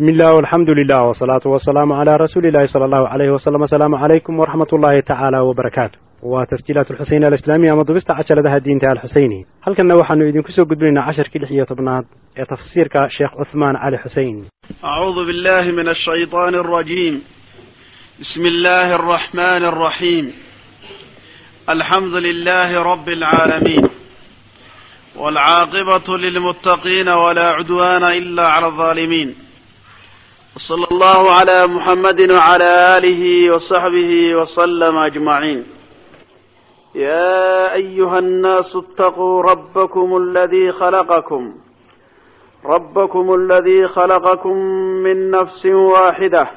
بسم الله والحمد لله والصلاة والسلام على رسول الله صلى الله عليه وسلم السلام عليكم ورحمة الله تعالى وبركاته وتسجيلات الحسين الإسلامية مضبست عشر ذا الدين تعالى الحسيني هل كنا وحن إذن كسو قدرنا عشر كل حية طبنات تفسير شيخ عثمان علي حسين أعوذ بالله من الشيطان الرجيم بسم الله الرحمن الرحيم الحمد لله رب العالمين والعاقبة للمتقين ولا عدوان إلا على الظالمين وصلى الله على محمد وعلى آله وصحبه وسلم أجمعين يا أيها الناس اتقوا ربكم الذي خلقكم ربكم الذي خلقكم من نفس واحدة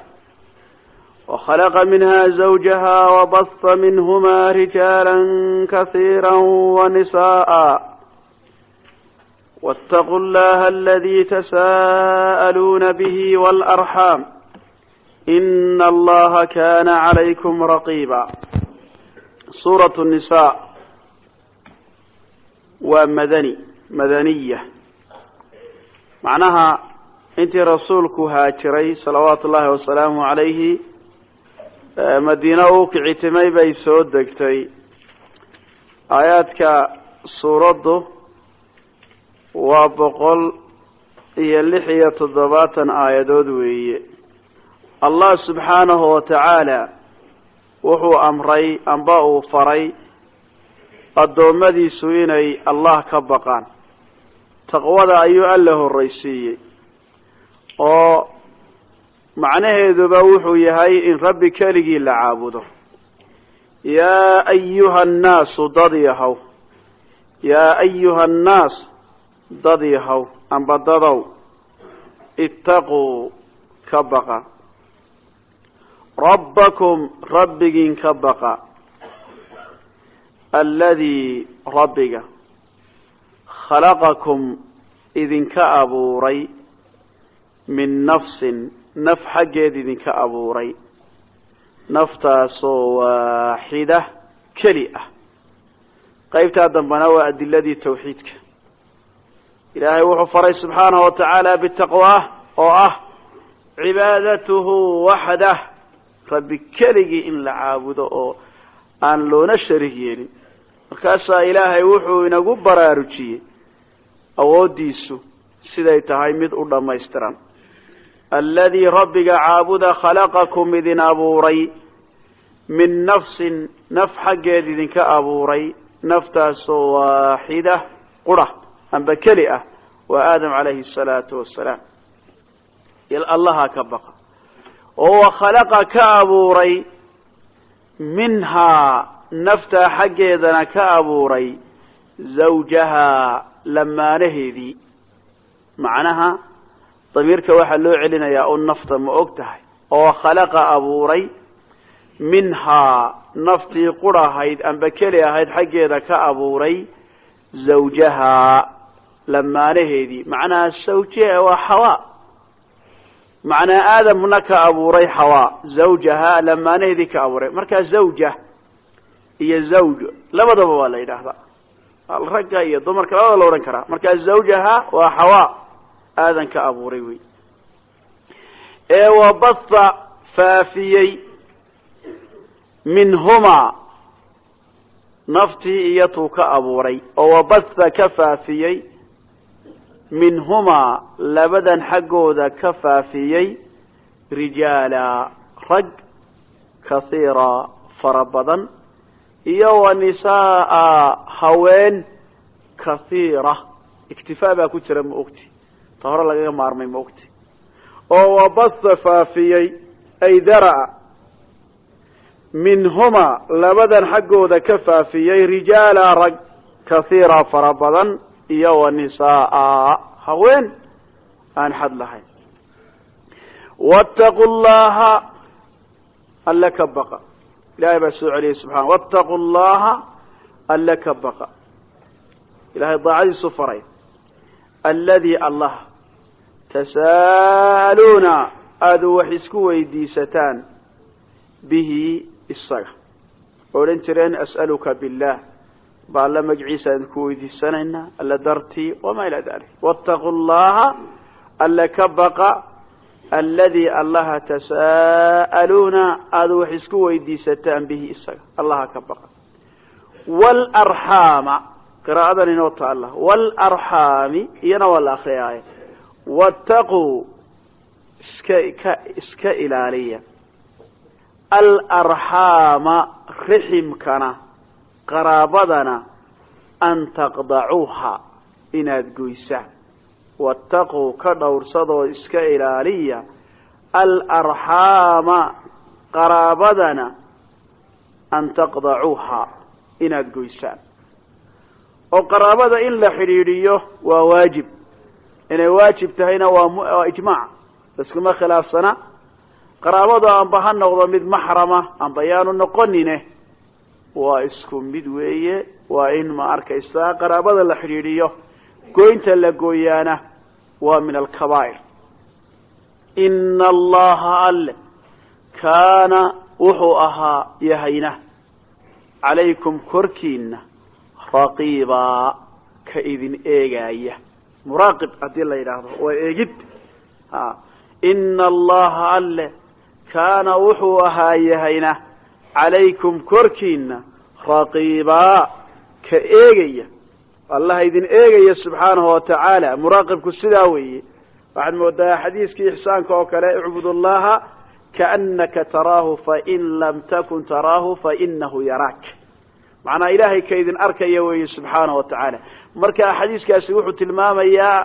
وخلق منها زوجها وبث منهما رجالا كثيرا ونساء واتقوا الله الذي تساءلون به والأرحام إن الله كان عليكم رقيبا سورة النساء ومدني مدنية معناها انت رسولك هاجري صلوات الله وسلامه عليه مدينة وكعتمي بي سود دكتي آياتك سورة waa boqol iyo lix iyo toddobaatan aayadood weeye. Allah subxaanahu wa tacaala wuxuu amray amba uu faray addoommadiisu inay allah ka baqaan. Taqwada ayuu alla horraysiiyey oo macnaheeduba wuxuu yahay in rabbi keligii la caabudo. Yaa ayuha annaasu dad yahow. Yaa ayuha annaas dad yahow amba dadow ittaquu ka baqa. Rabbakum rabbigiin ka baqa. Alladii rabbiga. Khalaqakum idinka abuuray. Min nafsin naf xaggeed idinka abuuray. Naftaasoo waaxida keli ah. Qaybtaa dambena waa adiladii tawxiidka ilaahay wuxuu faray subxaanahu wa tacaala bitaqwaah oo ah cibaadatuhu waxdah. Rabbi keligii in la caabudo oo aan loona sharig yeelin. Markaasaa ilaahay wuxuu inagu baraarujiyey awooddiisu siday tahay mid u dhammaystiran. Alladii rabbiga caabuda khalaqakum idin abuuray. Min nafsin naf xaggeed idinka abuuray. Naftaasoo waaxida qura amba keli ah waa aadam calayhi asalaatu wassalaam. Allaha ka baqa. Oo wakhalaqa ka abuuray. Minhaa naftaa xaggeedana ka abuuray. Zawjahaa lamaanaheedii macnaha damiirka waxaa loo celinayaa un nafta ma og tahay. Oo khalaqa abuuray. Minhaa naftii qurahayd amba keli ahayd xaggeeda ka abuuray. Zawjahaa lamaanaheedii macnaha sawje waa xawaa macnaa aadamna ka abuuray xawaa zawjahaa lamaanaheedii ka abuuray. Markaa zawja iyo zawj labadaba waa la yidhaahdaa. Ragga iyo dumarka labada la odhan karaa. Markaa zawjahaa waa xawaa aadan ka abuuray wey. Ee wabatha faafiyey minhumaa naftii iyo tuu ka abuuray. Oo wabatha ka faafiyey minhumaa labadan xaggooda ka faafiyey rijaala rag kahiira fara badan iyo wa nisaaa haween kahiira iktifaa baa ku jira ma ogti ta hore lagaga maarmay ma ogti oo wabatha faafiyey ay dara-a minhumaa labadan xaggooda ka faafiyey rijaala rag kahiira fara badan iyo wa nisaaa. Haween aan xad lahayn. Wattaqu llaha alle ka baqa. Ilahay baa soo celiyey subxana wattaqu llaha alle ka baqa. Ilahay daacadiisu faray. Alladii allah. Tasaaluuna aada wax isku weydiisataan bihi isaga. Odhan jireen as'aluka billah ba alla magaciisa aan ku weydiisanaynaa alla dartii wamaa ilaa dalik wattaqu llaha alle ka baqa alladii allaha tasaa'aluuna aada wax isku weydiisataan bihi isaga. Allaha ka baqa. Waalarxaama qiraa'adan inoo taalla. Waalarxaami iyana waa la akriyaaye wattaquu iska ka iska ilaaliya. Alarxaama riximkana qaraabadana an taqdacuuha inaad goysaan wattaquu ka dhowrsadoo iska ilaaliya. Alarxaama qaraabadana an taqdacuuha inaad goysaan oo qaraabada in la xidhiidhiyo waa waajib. Inay waajib tahayna waa ijmaac. Laskuma khilaafsana. Qaraabadu amba ha noqdo mid maxrama amba yaanu noqonine waa isku mid weeye. Waa in ma arkaysaa qaraabada la xidhiidhiyo. Goynta la gooyaana waa min alkabaa'ir. Ina allaha alle kaana wuxuu ahaa yahayna. Calaykum korkiina raqiibaa ka idin eegaaya muraaqib haddii la yidhaahdo waa eegid ina allaha alle kaana wuxuu ahaa yahayna calaykum korkiina raqiibaa ka eegaya. Allah idin eegaya subxaanahu watacaala muraaqibku sidaa weeye. Waxaad moodaa xadiiskii ixsaanka oo kale icbud allaha kaanaka taraahu fain lam takun taraahu fainahu yaraak. Macnaa ilaahay ka idin arkaya weeye subxaanahu watacaala marka xadiiskaasi wuxuu tilmaamayaa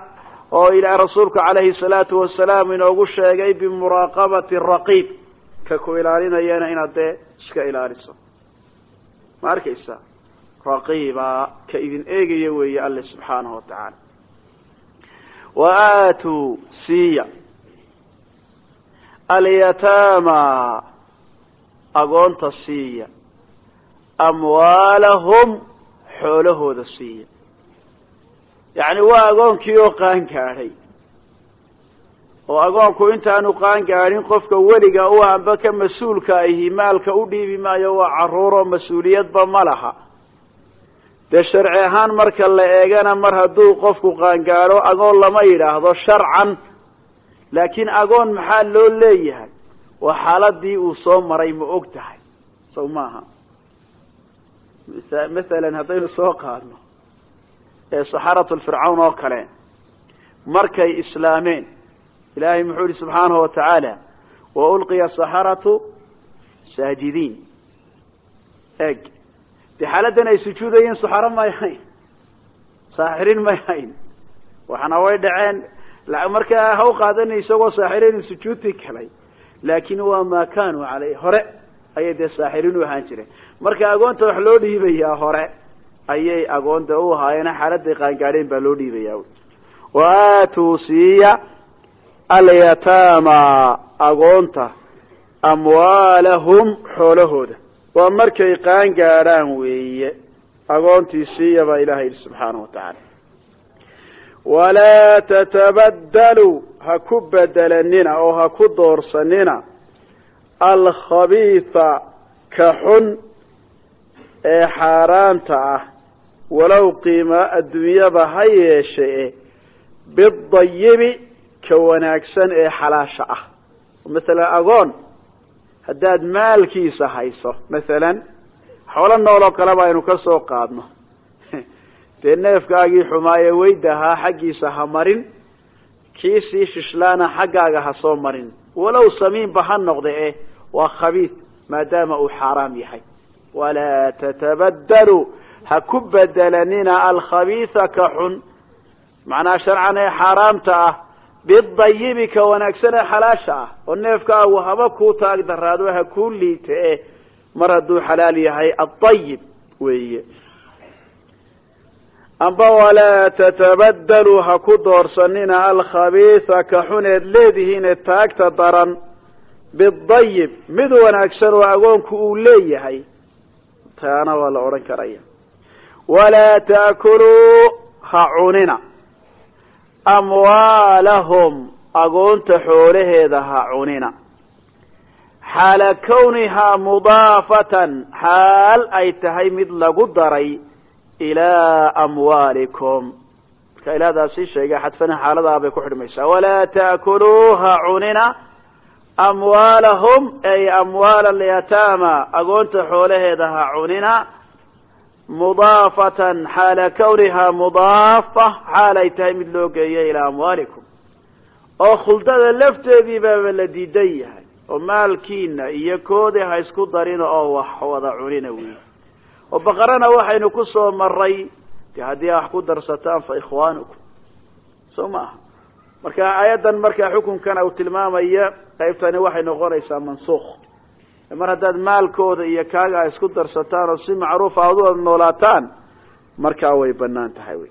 oo ila rasuulku calayhi salaatu wasalaam inoogu sheegay bimuraaqabati raqiib ka ku ilaalinayana inaad dee iska ilaaliso. Ma arkaysaa raqiibaa ka idin eegaya weeye alle subxaanahu wa tacaala. Wa aatuu siiya alyataama agoonta siiya amwaalahum xoolahooda siiya. Yacni waa agoonkii oo qaan gaadhay oo agoonku intaanu qaan gaadhin qofka weliga u amba ka mas'uulka ahi maalka u dhiibi maayo waa carruuroo mas'uuliyadba ma laha. Dee sharci ahaan marka la eegana mar hadduu qofku qaangaadho agoon lama yidhaahdo sharcan laakiin agoon maxaa loo leeyahay? Waa xaaladii uu soo maray ma og tahay. Saw maaha. Masalan haddaynu soo qaadno ee saxaratu fircawn oo kale markay islaameen ilaahay muxuu yihi subxaanahu watacaala wa ulqiya saxaratu saajidiin. Eg dee xaaladdan ay sujuudayeen saxaro may hayn saaxirin may hayn waxna way dhaceen. Markaa ha u qaadana isagoo saaxirin sujuudtii kalay laakin waa maa kanuu caleyh hore ayay dee saaxirin u ahaan jireen. Marka agoonta wax loo dhiibayaa hore ayay agoonta u ahaayeena xaaladay qaangaadheen baa loo dhiibaya wa aatuu siiya alyataama agoonta amwaalahum xoolahooda. Waa markay qaan gaadhaan weeye. Agoontii siiya baa ilaha yidhi subxaanahu watacaala walaa tatabadaluu ha ku bedelanina oo ha ku doorsanina alkhabiisa ka xun ee xaaraanta ah. Walow qiima adduunyaba ha yeeshe bidayibi ka wanaagsan ee xalaasha ah. Masalan agoon haddaad maalkiisa hayso masalan xoolo nooloo kaleba aynu ka soo qaadno. Dee neefkaagii xumaaye weydahaa xaggiisa ha marin kii sii shishlaana xaggaaga ha soo marin. Walow samiinba ha noqde eh waa khabiid maadaama uu xaaraam yahay. Walaa tatabadaluu ha ku bedelanina alkhabiisa ka xun. Macnaha sharcan ee xaaraamta ah bidayibi ka wanaagsan ee xalaasha ah oo neefkaagu haba kuu taag daraado ha kuu liita e mar hadduu xalaal yahay adayib weeye. Amba walaa tatabadaluu ha ku doorsanina alkhabiisa ka xuneed leedihiine taagta daran. Bidayib mid wanaagsan oo agoonku uu leeyahay taana waa la odhan karaya. Walaa taakuluu ha cunina amwaalahum agoonta xoolaheeda ha cunina. Xaala kawnihaa mudaafatan xaal ay tahay mid lagu daray ilaa amwaalikum. Marka ilaadaasi sheegay xadfana xaaladaha bay ku xidhmaysaa. Walaa taakuluu ha cunina. Amwaalahum ay amwaala alyataama agoonta xoolaheeda ha cunina mudaafatan xaala kawnihaa mudaafa xaalay tahay mid loo geeyo ilaa amwaalikum. oo khuldada lafteedii baaba la diidan yahay oo maalkiina iyo koodii ha isku darina oo wax wada cunina wey oo baqarana waxaynu ku soo maray de haddii wax ku darsataan fa ikhwaanukum. soo ma aha. marka aayaddan markaa xukunkana uu tilmaamaya qaybtani waxay noqonaysaa mansuukh mar haddaad maalkooda iyo kaaga isku darsataan oo si macruufa aad u wada noolaataan markaa way bannaan tahay wy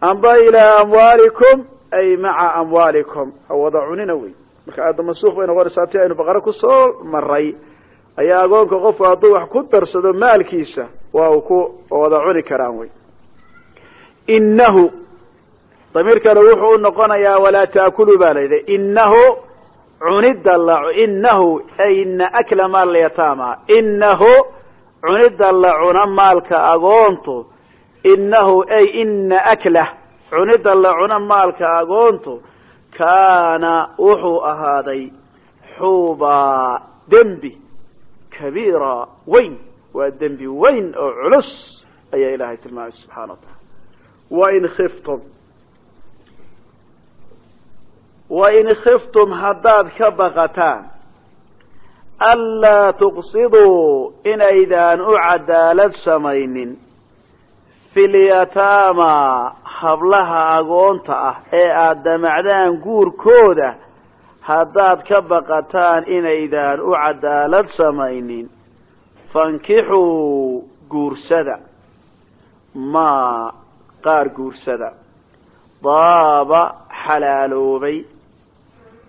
amba ilaa amwaalikum ay maca amwaalikum wada cunina wey. Marka aayadda mansuukh bay noqonaysaa ti aynu baqaro ku soo maray ayaa agoonka qofku hadduu wax ku darsado maalkiisa waa uu ku wada cuni karaan wey. Inahu damiirkana wuxuu u noqonayaa walaa taakulu baa la yidhi inahu cunida la inahu ay ina akla maal yataama. Inahu cunida la cuna maalka agoontu. Inahu ay ina aklah cunida la cuna maalka agoontu kaana wuxuu ahaaday xuubaa dembi kabiira weyn. Waa dembi weyn oo culus ayaa ilaahay tilmaamay subxana wa taala wain khiftum wain khiftum haddaad ka baqataan anlaa tuqsiduu inaydaan u cadaalad samaynin fi lyataama hablaha agoonta ah ee aada damacdaan guurkooda haddaad ka baqataan inaydaan u cadaalad samaynin fankixuu guursada maa qaar guursada daaba xalaaloobay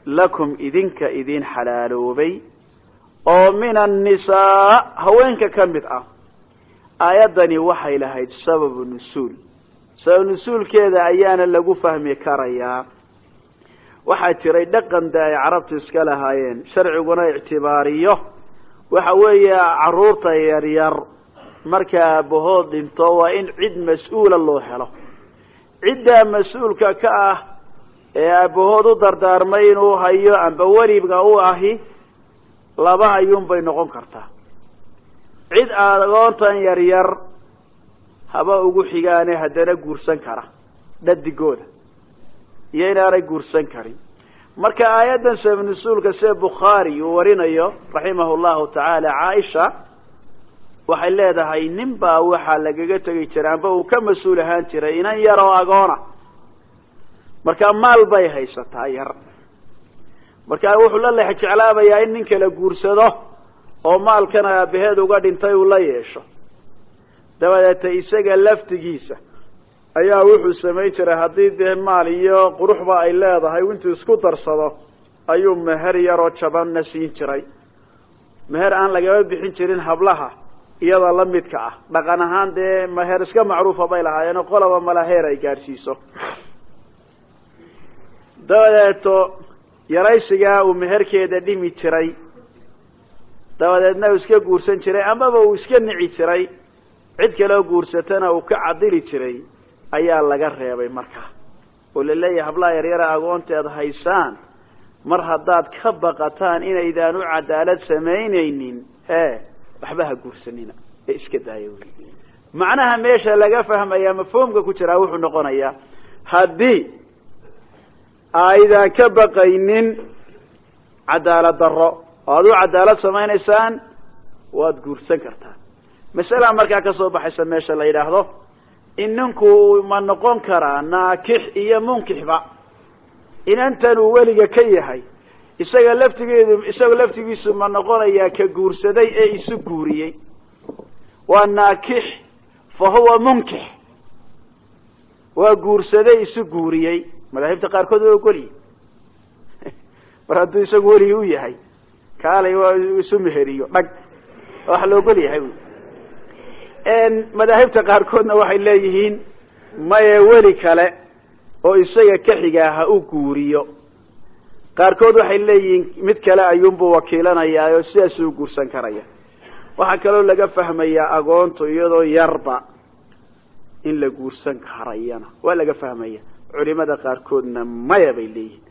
lakum idinka idin xalaaloobay oo min annisaa haweenka ka mid ah. Aayaddani waxay lahayd sababu nusuul. Sabab nusuulkeeda ayaana lagu fahmi karayaa waxaa jiray dhaqan de ay carabtu iska lahaayeen sharciguna ictibaariyo. Waxa weeye carruurta yaryar marka aabahood dhinto waa in cid mas'uula loo helo. Ciddaa mas'uulka ka ah ee aabahood u dardaarmay inuu hayo amba weliga u ahi laba ayuun bay noqon kartaa. Cid agoontan yaryar haba ugu xigaane haddana guursan kara dhadigooda iyo inaanay guursan karin. Marka aayaddan sabab nusuulka sida bukhaari uu warinayo raximahu llahu tacaala caaisha waxay leedahay nin baa waxaa lagaga tegi jiray amba uu ka mas'uul ahaan jiray inan yar oo agoona markaa maal bay haysataa yar. Markaa wuxuu la lex jeclaabayaa in nin kala guursado oo maalkan aabaheed uga dhintay uu la yeesho. Dabadeeta isaga laftigiisa ayaa wuxuu samayn jiray haddii dee maal iyo quruxba ay leedahay intuu isku darsado ayuu meher yaroo jabanna siin jiray. Meher aan lagama bixin jirin hablaha iyada la midka ah. Dhaqan ahaan dee meher iska macruufa bay lahaayeen qolaba mala heer ay gaadhsiiso dabadeeto yaraysigaa uu meherkeeda dhimi jiray. Dabadeedna uu iska guursan jiray amaba uu iska nici jiray. Cid kaleo guursatana uu ka cadili jiray ayaa laga reebay markaa oo la leeyahay hablaha yaryara agoonteed haysaan. Mar haddaad ka baqataan inaydaan u cadaalad samaynaynin e waxba ha guursanina. Ee iska daaya wy macnaha meesha laga fahmaya mafhuumka ku jiraa wuxuu noqonayaa haddii aydaan ka baqaynin cadaalad darro. Oo ad u cadaalad samaynaysaan waad guursan kartaan masala markaa ka soo baxaysa meesha la yidhaahdo in ninku ma noqon karaa naakix iyo munkixba. Inantan uu weliga ka yahay isaga laftigeedu isaga laftigiisu ma noqonayaa ka guursaday ee isu guuriyey. Waa naakix fa huwa munkix. Waa guursaday isu guuriyey madaahibta qaarkood waa ogolyi mar hadduu isagu weligi u yahay kaalay waa isu meheriyo dhag. Wax la ogol yahay. Madaahibta qaarkoodna waxay leeyihiin maye weli kale oo isaga ka xigaa ha u guuriyo. Qaarkood waxay leeyihiin mid kale ayuunbuu wakiilanayaa oo sidaasuu u guursan karaya. Waxaa kaloo laga fahmayaa agoontu iyadoo yarba in la guursan karayana. Waa laga fahmaya culimada qaarkoodna maya bay leeyihiin.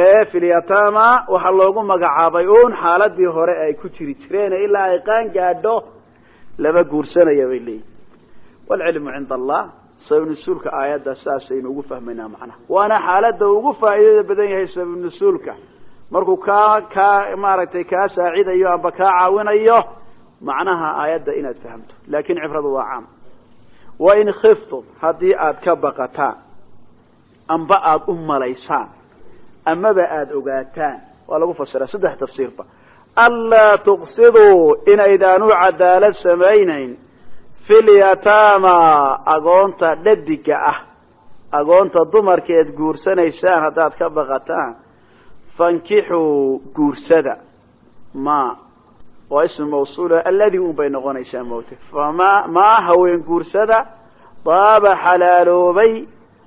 Ee filyatama waxaa loogu magacaabay un xaaladii hore ay ku jiri jireen ilaa ay qaan gaadho lama guursanaya bay leeyihiin waalcilmu cinda allah sababnusuulka aayadda saasaynu ugu fahmaynaa macnaha. Waana xaaladda ugu faa'iidada badan yahay sababnusuulka markuu kaa kaa maaragtay kaa saacidayo amba kaa caawinayo macnaha aayadda inaad fahamto. Laakin cibradu waa caam. Wain khiftum haddii aad ka baqataan amba aada u malaysaan amaba aada ogaataan waa lagu fasiraa saddex tafsiirba. Anlaa tuqsiduu inaydaan u cadaalad samaynayn filyatama agoonta dhadiga ah agoonta dumarkeed guursanaysaan haddaad ka baqataan. Fankixuu guursada. Ma waa ismu mawsuula alladii un bay noqonaysaa mawte. Fama maa haween guursada? Daaba xalaaloobay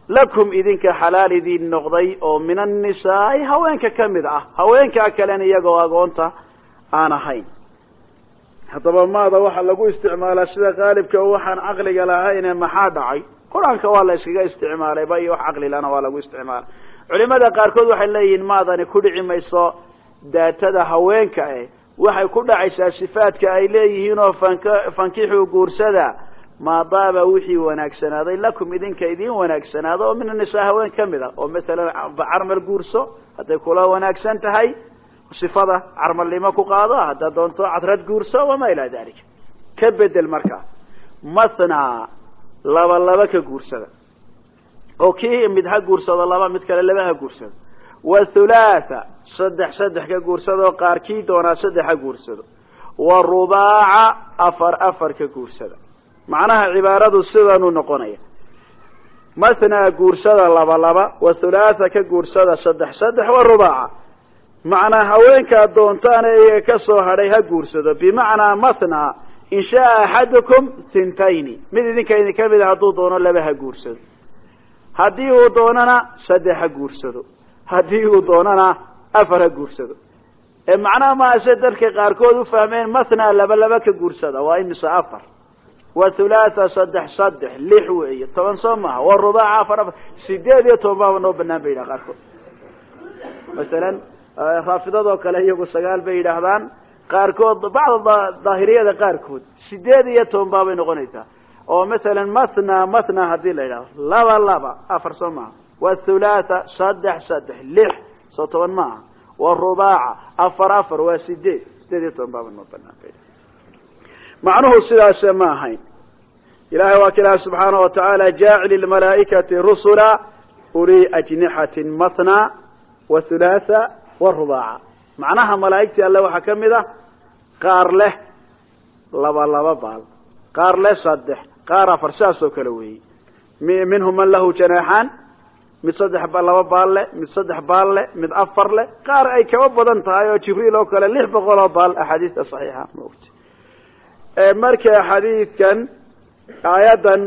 lakum idinka xalaal idin noqday oo min annisaai haweenka ka mid ah. Haweenkaa kalen iyagoo agoonta aan ahayn. Haddaba maada waxaa lagu isticmaalaa sida qaalibka waxaan caqliga lahayne maxaa dhacay? Qur'aanka waa la iskaga isticmaalay ba iyo wax caqlilana waa lagu isticmaalay. Culimada qaarkood waxay leeyihiin maadani ku dhici mayso daatada haweenka eh waxay ku dhacaysaa sifaadka ay leeyihiin oo fank fankixuu guursada maadaaba wixii wanaagsanaaday lakum idinka idin wanaagsanaado oo min annisaa haween ka mid a oo masalan carmal guurso hadday kula wanaagsan tahay sifada carmalnimo ku qaado haddaad doonto cadrad guurso wamaa ilaa dalik. Ka bedel markaa mathna laba laba ka guursada oo kii mid ha guursado laba mid kale laba ha guursado. Wa thulaatha saddex saddex ka guursado qaar kii doonaa saddex ha guursado. Wa rubaaca afar afar ka guursada macnaha cibaaradu sidanuu noqonaya. Mathna guursada laba laba wa thulaatha ka guursada saddex saddex wa rubaaca. Macnaa haweenkaa doontaan ee ka soo hadhay ha guursado bimacnaa mathna in shaaa axadukum thintayni mid idinka idin ka mida hadduu doono laba ha guursado. Haddii uu doonana saddex ha guursado. Haddii uu doonana afar ha guursado. Ee macnaha maase dadka qaarkood u fahmeen mathna laba laba ka guursada waa imisa afar wa thulaatha saddex saddex lix weeye. Toban soo maaha. Wa rubaaca afar afar. Sideed iyo toban baaba noo banaan ba yidhaha qaarkood. Masalan raafidadoo kale iyagu sagaal bay yidhaahdaan. Qaarkood bacda daahiriyada qaarkood sideed iyo toban baabay noqonaysaa. Oo masalan mathna mathna haddii la yidhahdo laba laba afar soo maaha. Wa thulaatha saddex saddex lix soo toban maaha. Wa rubaaca afar afar. Waa sideed sideed iyo toban baaba noo banaan ba macnuhu sidaase ma ahayn. Ilahay waa ka ilaha subxaana wa tacaala jaacil lmalaa'ikati rusula uli ajnixatin mathna wa thulaatha warubaaca macnaha malaa'igtii alle waxaa ka mid ah qaar leh laba laba baal qaar leh saddex qaar afar sidaas oo kale weeyey minhum man lahu janaaxaan mid saddex laba baal leh mid saddex baal leh mid afar leh qaar ay kaba badan tahay oo jibriil oo kale lix boqol oo baal axaadiista saxiixa maogti marka xadiidkan aayaddan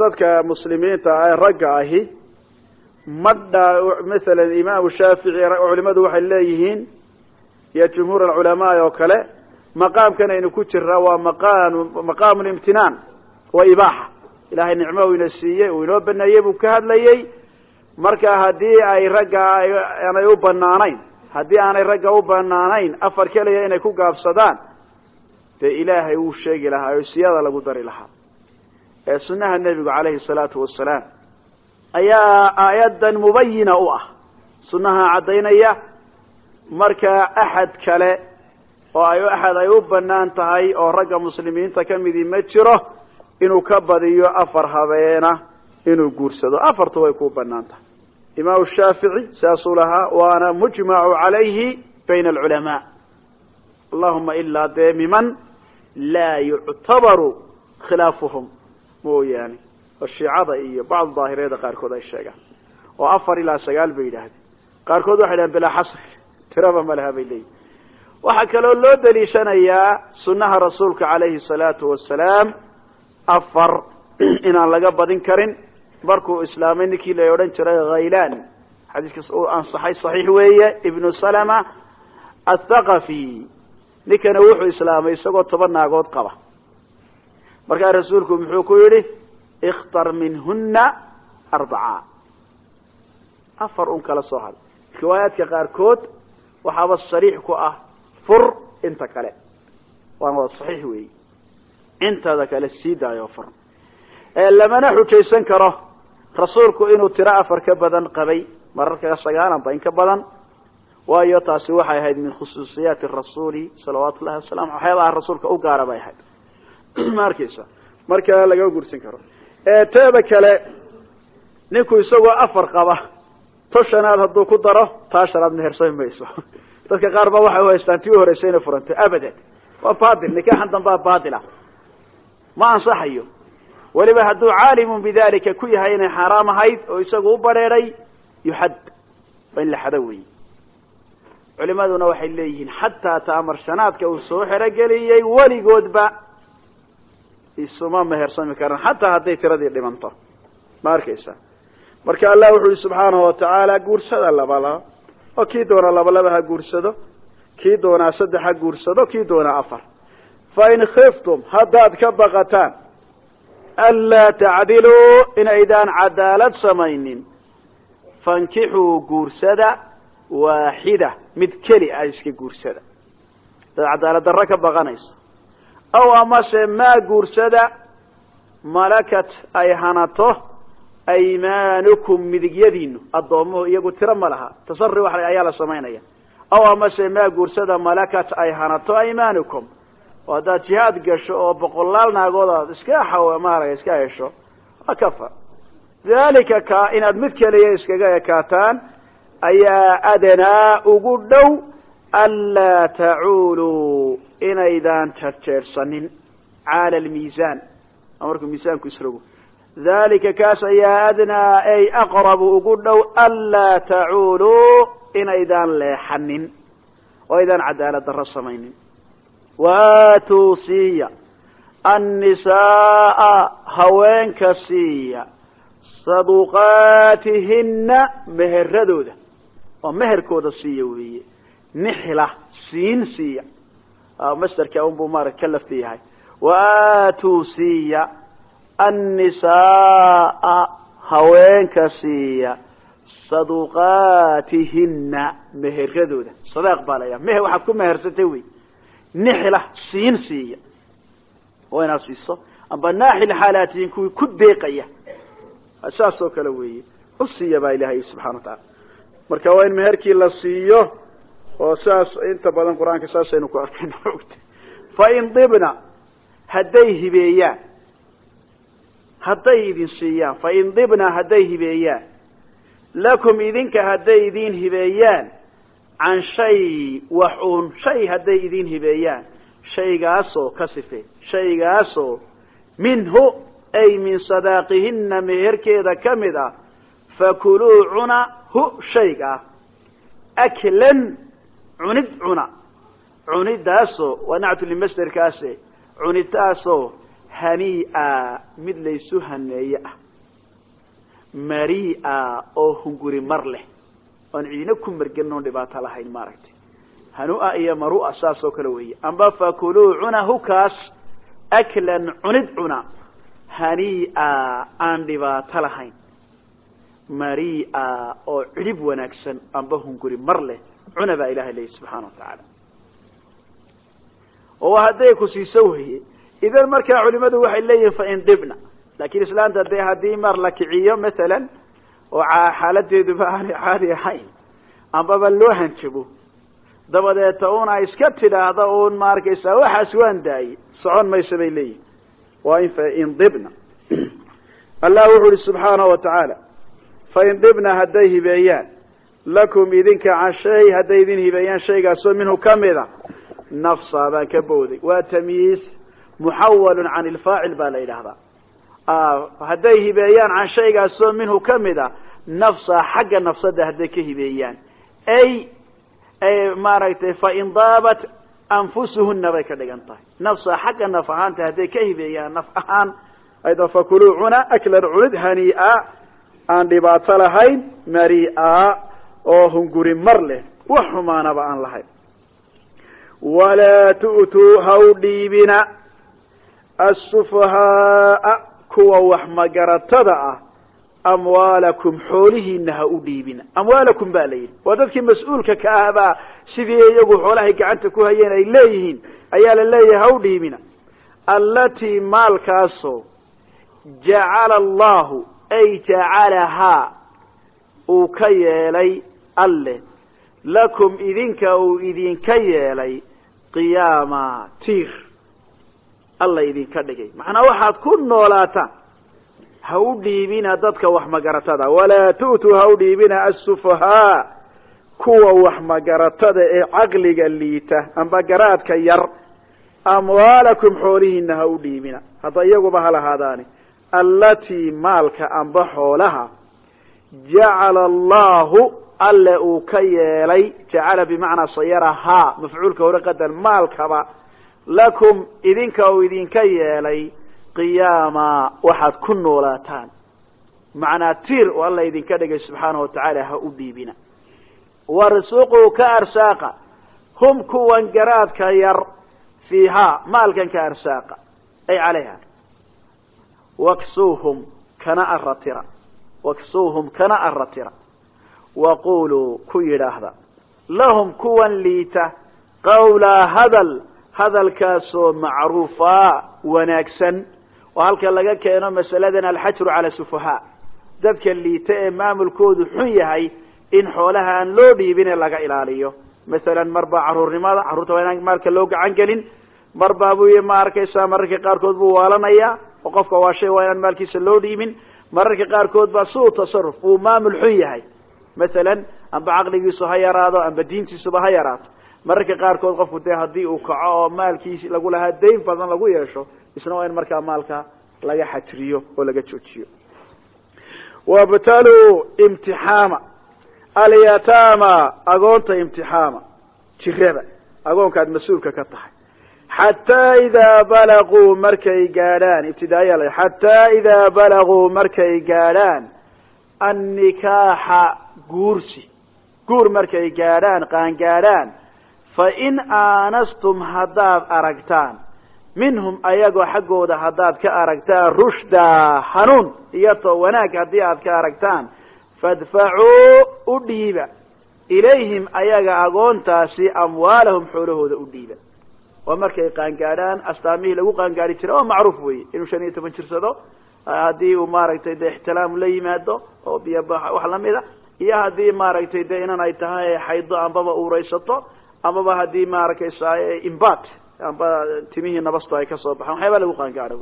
dadka muslimiinta ee ragga ahi madha masalan imaamu shaafici culimadu waxay leeyihiin iyo jumhuur alculamaa oo kale maqaamkan aynu ku jiraa waa maqaan maqaamu imtinaan wa ibaaxa. Ilahay nicmo uu ina siiyey uu inoo baneeyey buu ka hadlayey. Marka haddii ay ragga aanay u banaanayn haddii aanay ragga u banaanayn afar keliya inay ku gaabsadaan dee ilaahay wuu sheegi lahaa oo siyada lagu dari lahaa. Ee sunaha nebigu calayhi salaatu wasalaam ayaa aayaddan mubayina u ah. Sunnaha caddaynaya marka axad kale oo ay axad ay u bannaan tahay oo ragga muslimiinta ka midii ma jiro inuu ka badiyo afar habeena inuu guursado. Afartu way ku bannaan tahay. Imaamu shaafici saasuu lahaa waana mujmacu calayhi bayna alculamaa. Allahuma ilaa dee miman laa yuctabaru khilaafuhum mooyaane oo shiicada iyo bacdu daahiriyada qaarkood ay sheegaan oo afar ilaa sagaal bay yidhaahdeen qaarkood waxay dhahen bilaa xasri tiraba ma laha bay leeyihiin waxaa kaloo loo daliishanayaa sunnaha rasuulka calayhi salaatu wasalaam afar inaan laga badin karin markuu islaamay ninkii la odhan jiray khaylaan xadiiskaas uu ansaxay saxiix weeye ibnu salama athaqafi ninkana wuxuu islaamay isagoo toban naagood qaba. Markaa rasuulku muxuu ku yidhi ikhtar minhuna arbaca. Afar un kala soo hada riwaayaadka qaarkood waxaaba sariix ku ah fur inta kale. Waana wada saxiix weeyi intaada kale sii daayo fur. Lamana xujaysan karo rasuulku inuu tiro afar ka badan qabay mararka sagaalanba in ka badan waayo taasi waxay ahayd min khusuusiyaati rasuuli salawaatu llahi wasalam waxyaabaha rasuulka u gaara bay ahayd. Ma arkaysa marka lagama guursan karo. Teeda kale ninku isagoo afar qaba to shanaad hadduu ku daro taa shanaad mayso. Dadka qaar ba waxay uhaystaan tii u horeysa inay abadan. Waa batil nikaaxan dambaa batila ma ansaxayo. Weliba hadduu caalimun bidalika ku yahay inay xaaraam ahayd oo isagu u bareeray yuxad waa in la xado weyi culimaduna waxay leeyihiin xataa taamarshanaadka uu soo xerogeliyey weligoodba isuma mehersami karan xataa hadday tiradii dhimanto. Ma arkaysa marka allah wuxu uhi subxaanahu watacaala guursada labalaba oo kii doonaa labalaba ha guursado kii doonaa saddex ha guursado kii doonaa afar. Fain khiftum haddaad ka baqataan anlaa tacdiluu inaydaan cadaalad samaynin. Fankixuu guursada waaxida mid keli ah iska guursada. Hadaad cadaalad darro ka baqanayso. Aw amase maa guursada malakat ay hanato aymaanukum midigyadiinu addoomuhu iyagu tiro ma laha. Tasari wax ayaa la samaynaya. Aw amase maa guursada malakat ay hanato aymaanukum. Oo haddaad jihaad gasho oo boqolaal naagood aad iska xaw maaragay iska hesho waa kafa. Ka inaad mid keliya iskaga ekaataan ayaa adanaa ugu dhow anlaa tacuuluu inaydaan jarjeersanin caala almiisaan. Markuu miisaanku isrogo dalika kaas ayaa adnaa ay aqrabu ugu dhow anlaa tacuuluu inaydaan leexanin. Oo aydaan cadaalad darro samaynin. Waatuu siiya. Annisaaa haweenka siiya. Saduqaatihina meheradooda oo meherkooda siiya weeye. Nixla siin siiya. Masderka unbuu maarata ka lafta yahay. Waatuu siiya annisaaa haweenka siiya saduqaatihina meheradooda sadeeq baa layaa meher waxaad ku mehersatay wey. Nixla siin siiya. Waa inaad siiso. Amba naaxil xaalaatihin kuwii ku deeqaya. Saas oo kale weeye. U baa ilahay subxana wa taala marka waa in meherkii la siiyo oo saas inta badan qur'aanka saasaynu ku arkayna ogta fain dibna hadday hibeeyaan. Hadday idin siiyaan. Fain dibna hadday hibeeyaan. Lakum idinka hadday idin hibeeyaan can shay wax uun shay hadday idin hibeeyaan. Shaygaasoo ka sife shaygaasoo minhu ay min sadaaqihina meherkeeda ka mid ah fakuluu cuna hu shayga aklan cunid cuna cunidaasoo waa nactu limasderkaase cunitaasoo haniia mid laysu haneeye ah maria oo hunguri mar leh oon ciidina ku mergelin oon dhibaato lahayn maaragtay hanua iyo marua saas oo kale weeye amba fakuluu cuna hukaas aklan cunid cuna haniia aan dhibaato lahayn maria oo cidhib wanaagsan amba hunguri mar leh cuna baa ilahay leeyahy subxaana wa tacaala. Oo hadday ku siiso weye idan markaa culimadu waxay leeyihiin fain dibna laakiin islaanta dee haddii mar la kiciyo maalan oo xaaladeeduba aanay caadi ahayn ambaba loo hanjabo dabadeeta una iska tidhaahda un ma arkaysaa waxaas waan daayey socon maysa bay leeyihiin waa in fain dibna. Allah wuxu uhi subxaana wa tacaala fain dibna hadday hibeeyaan lakum idinka can shay hadday idin hibeeyaan shaygaasoo minhu kamida nafsa baan ka booday waa tamyiis muxawalun can ilfaacil baa la yidhaahdaa hadday hibeeyaan can shaygaasoo minhu ka mid a nafsa xagga nafsada hadday ka hibeeyaan ay maaragtay fain daabat anfusuhuna bay ka dhigan tahay nafsa xagga naf ahaanta hadday ka hibeeyaan naf ahaan ayda fakuluu cuna aklan cunid hania aan dhibaato lahayn maria oo hunguri mar leh wax xumaanaba aan lahayn. Walaa tu'tuu haw dhiibina asufahaaa kuwa wax magaratada ah amwaalakum xoolihiina ha u dhiibina. Amwaalakum ba la yidhi. Waa dadkii mas'uulka ka ahbaa sidii iyagu xoolahay gacanta ku hayeen ay leeyihiin ayaa la leeyahay ha u dhiibina. Allatii maalkaasoo jacala allahu ay jacalahaa uu ka yeelay alle lakum idinka uu idinka yeelay qiyaama tiir. Alla idinka dhigay. Macnaa waxaad ku noolaataan ha u dhiibina dadka wax magaratada walaa tu'tuu ha u dhiibina assufahaa kuwa wax magaratada ee caqliga liita amba garaadka yar. Amwaalakum xoolihiina ha u dhiibina. Hadda iyaguba ha lahaadaani allatii maalka amba xoolaha jacala allahu alle uu ka yeelay jacala bimacnaa sayarahaa mafcuulka hore qadar maalkaba lakum idinka uu idinka yeelay qiyaama waxaad ku noolaataan. Macnaa tiir oo alla idinka dhigay subxaanahu watacaala ha u dhiibina. Warsuquu ka arsaaqa hum kuwan garaadka yar fiihaa maalkan ka arsaaqa ay calayha waksuuhum kana aratira waksuuhum kana aratira waquluu ku yidhaahda. Lahum kuwan liita qawlaa hadal hadalkaasoo macruufaa wanaagsan. Oo halka laga keeno masaladan alxajru cala sufahaa dadka liita ee maamulkoodu xun yahay in xoolaha aan loo dhiibin ee laga ilaaliyo. Masalan marbaa caruurnimada carruurta waa inaan maalka loo gacan gelin. Marbaa buu ma arkaysaa mararka qaarkood buu waalanayaa oo qofka waa shay waa inaan maalkiisa loo dhiibin mararka qaarkood baa suu tasaruf uu maamul xun yahay. Masalan amba caqligiisu ha yaraado amba diintiisuba ha yaraato. Mararka qaarkood qofku dee haddii uu kaco oo maalkiisi lagu lahaa dayn badan lagu yeesho isna waa in markaa maalka laga xajriyo oo laga joojiyo. Wabtaluu imtixaama. Alyataama agoonta imtixaama. Jirada agoonkaad mas'uulka ka tahay xataa idaa balaguu markay gaadhaan ibtidaaya la xataa idaa balaguu markay gaadhaan annikaaxa guursi. Guur markay gaadhaan qaangaadhaan fa in aanastum haddaad aragtaan minhum ayagoo xaggooda haddaad ka aragtaan rushdaa hanuun iyo to wanaag haddii aad ka aragtaan fadfacuu u dhiiba. Ilayhim ayaga agoontaasi amwaalahum xoolahooda u dhiiba waa markay qaangaadhaan astaamihii lagu qaangaari jiray oo macruuf weeye. Inuu shan iyo toban jirsado haddii uu maaragtay de ixtilaam la yimaado oo biyoba wax lamida iyo haddii maaragtay de inan ay tahay xaydo ambaba uuraysato amaba haddii maarakaysa imbat amba timihii nabasto ay ka soo baxaan. Waxyaaba lagu qaangaadho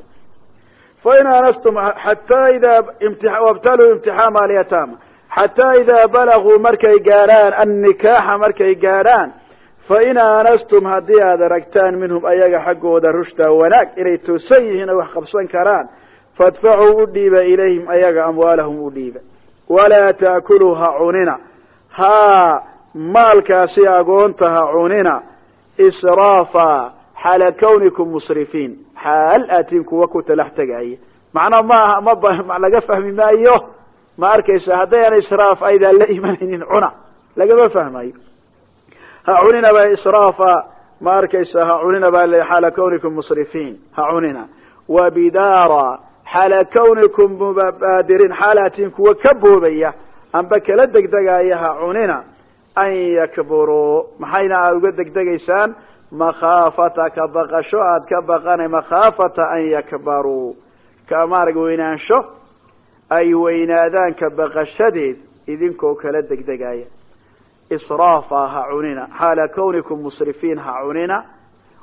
fain aanastum xataa idaa wabtaluu imtixaama alyataama. Xataa idaa balaguu markay gaadhaan annikaaxa markay gaadhaan fain aanastum haddii aad aragtaan minhum ayaga xaggooda rushda wanaag inay toosan yihiin oo wax qabsan karaan fadfacuu u dhiiba ilayhim ayaga amwaalahum u dhiiba. Walaa taakuluu ha cunina. Haa maalkaasi agoonta ha cunina. Israafa xaala kawnikum musrifiin. Xaal aatiin kuwa ku talax tegaya macnaa maaha ma laga fahmi maayo? Ma arkaysa haddayaan israaf aydaan la imanaynin cuna. Lagama fahmayo ha cunina ba israafa ma arkaysa ha cunina ba xaala kawnikum musrifiin ha cunina. Wabidaara xaala kawnikum mubaadirin xaalaatiin kuwa ka boobaya. Amba kala degdegaya ha cunina. An yakburuu maxayna aad uga degdegaysaan makhaafata ka baqasho aad ka baqana makhaafata an yakbaruu ka maarag weynaansho? Ay weynaadaan ka baqashadeed idinkoo kala degdegaya israafa ha cunina xaala kawnikum musrifiin ha cunina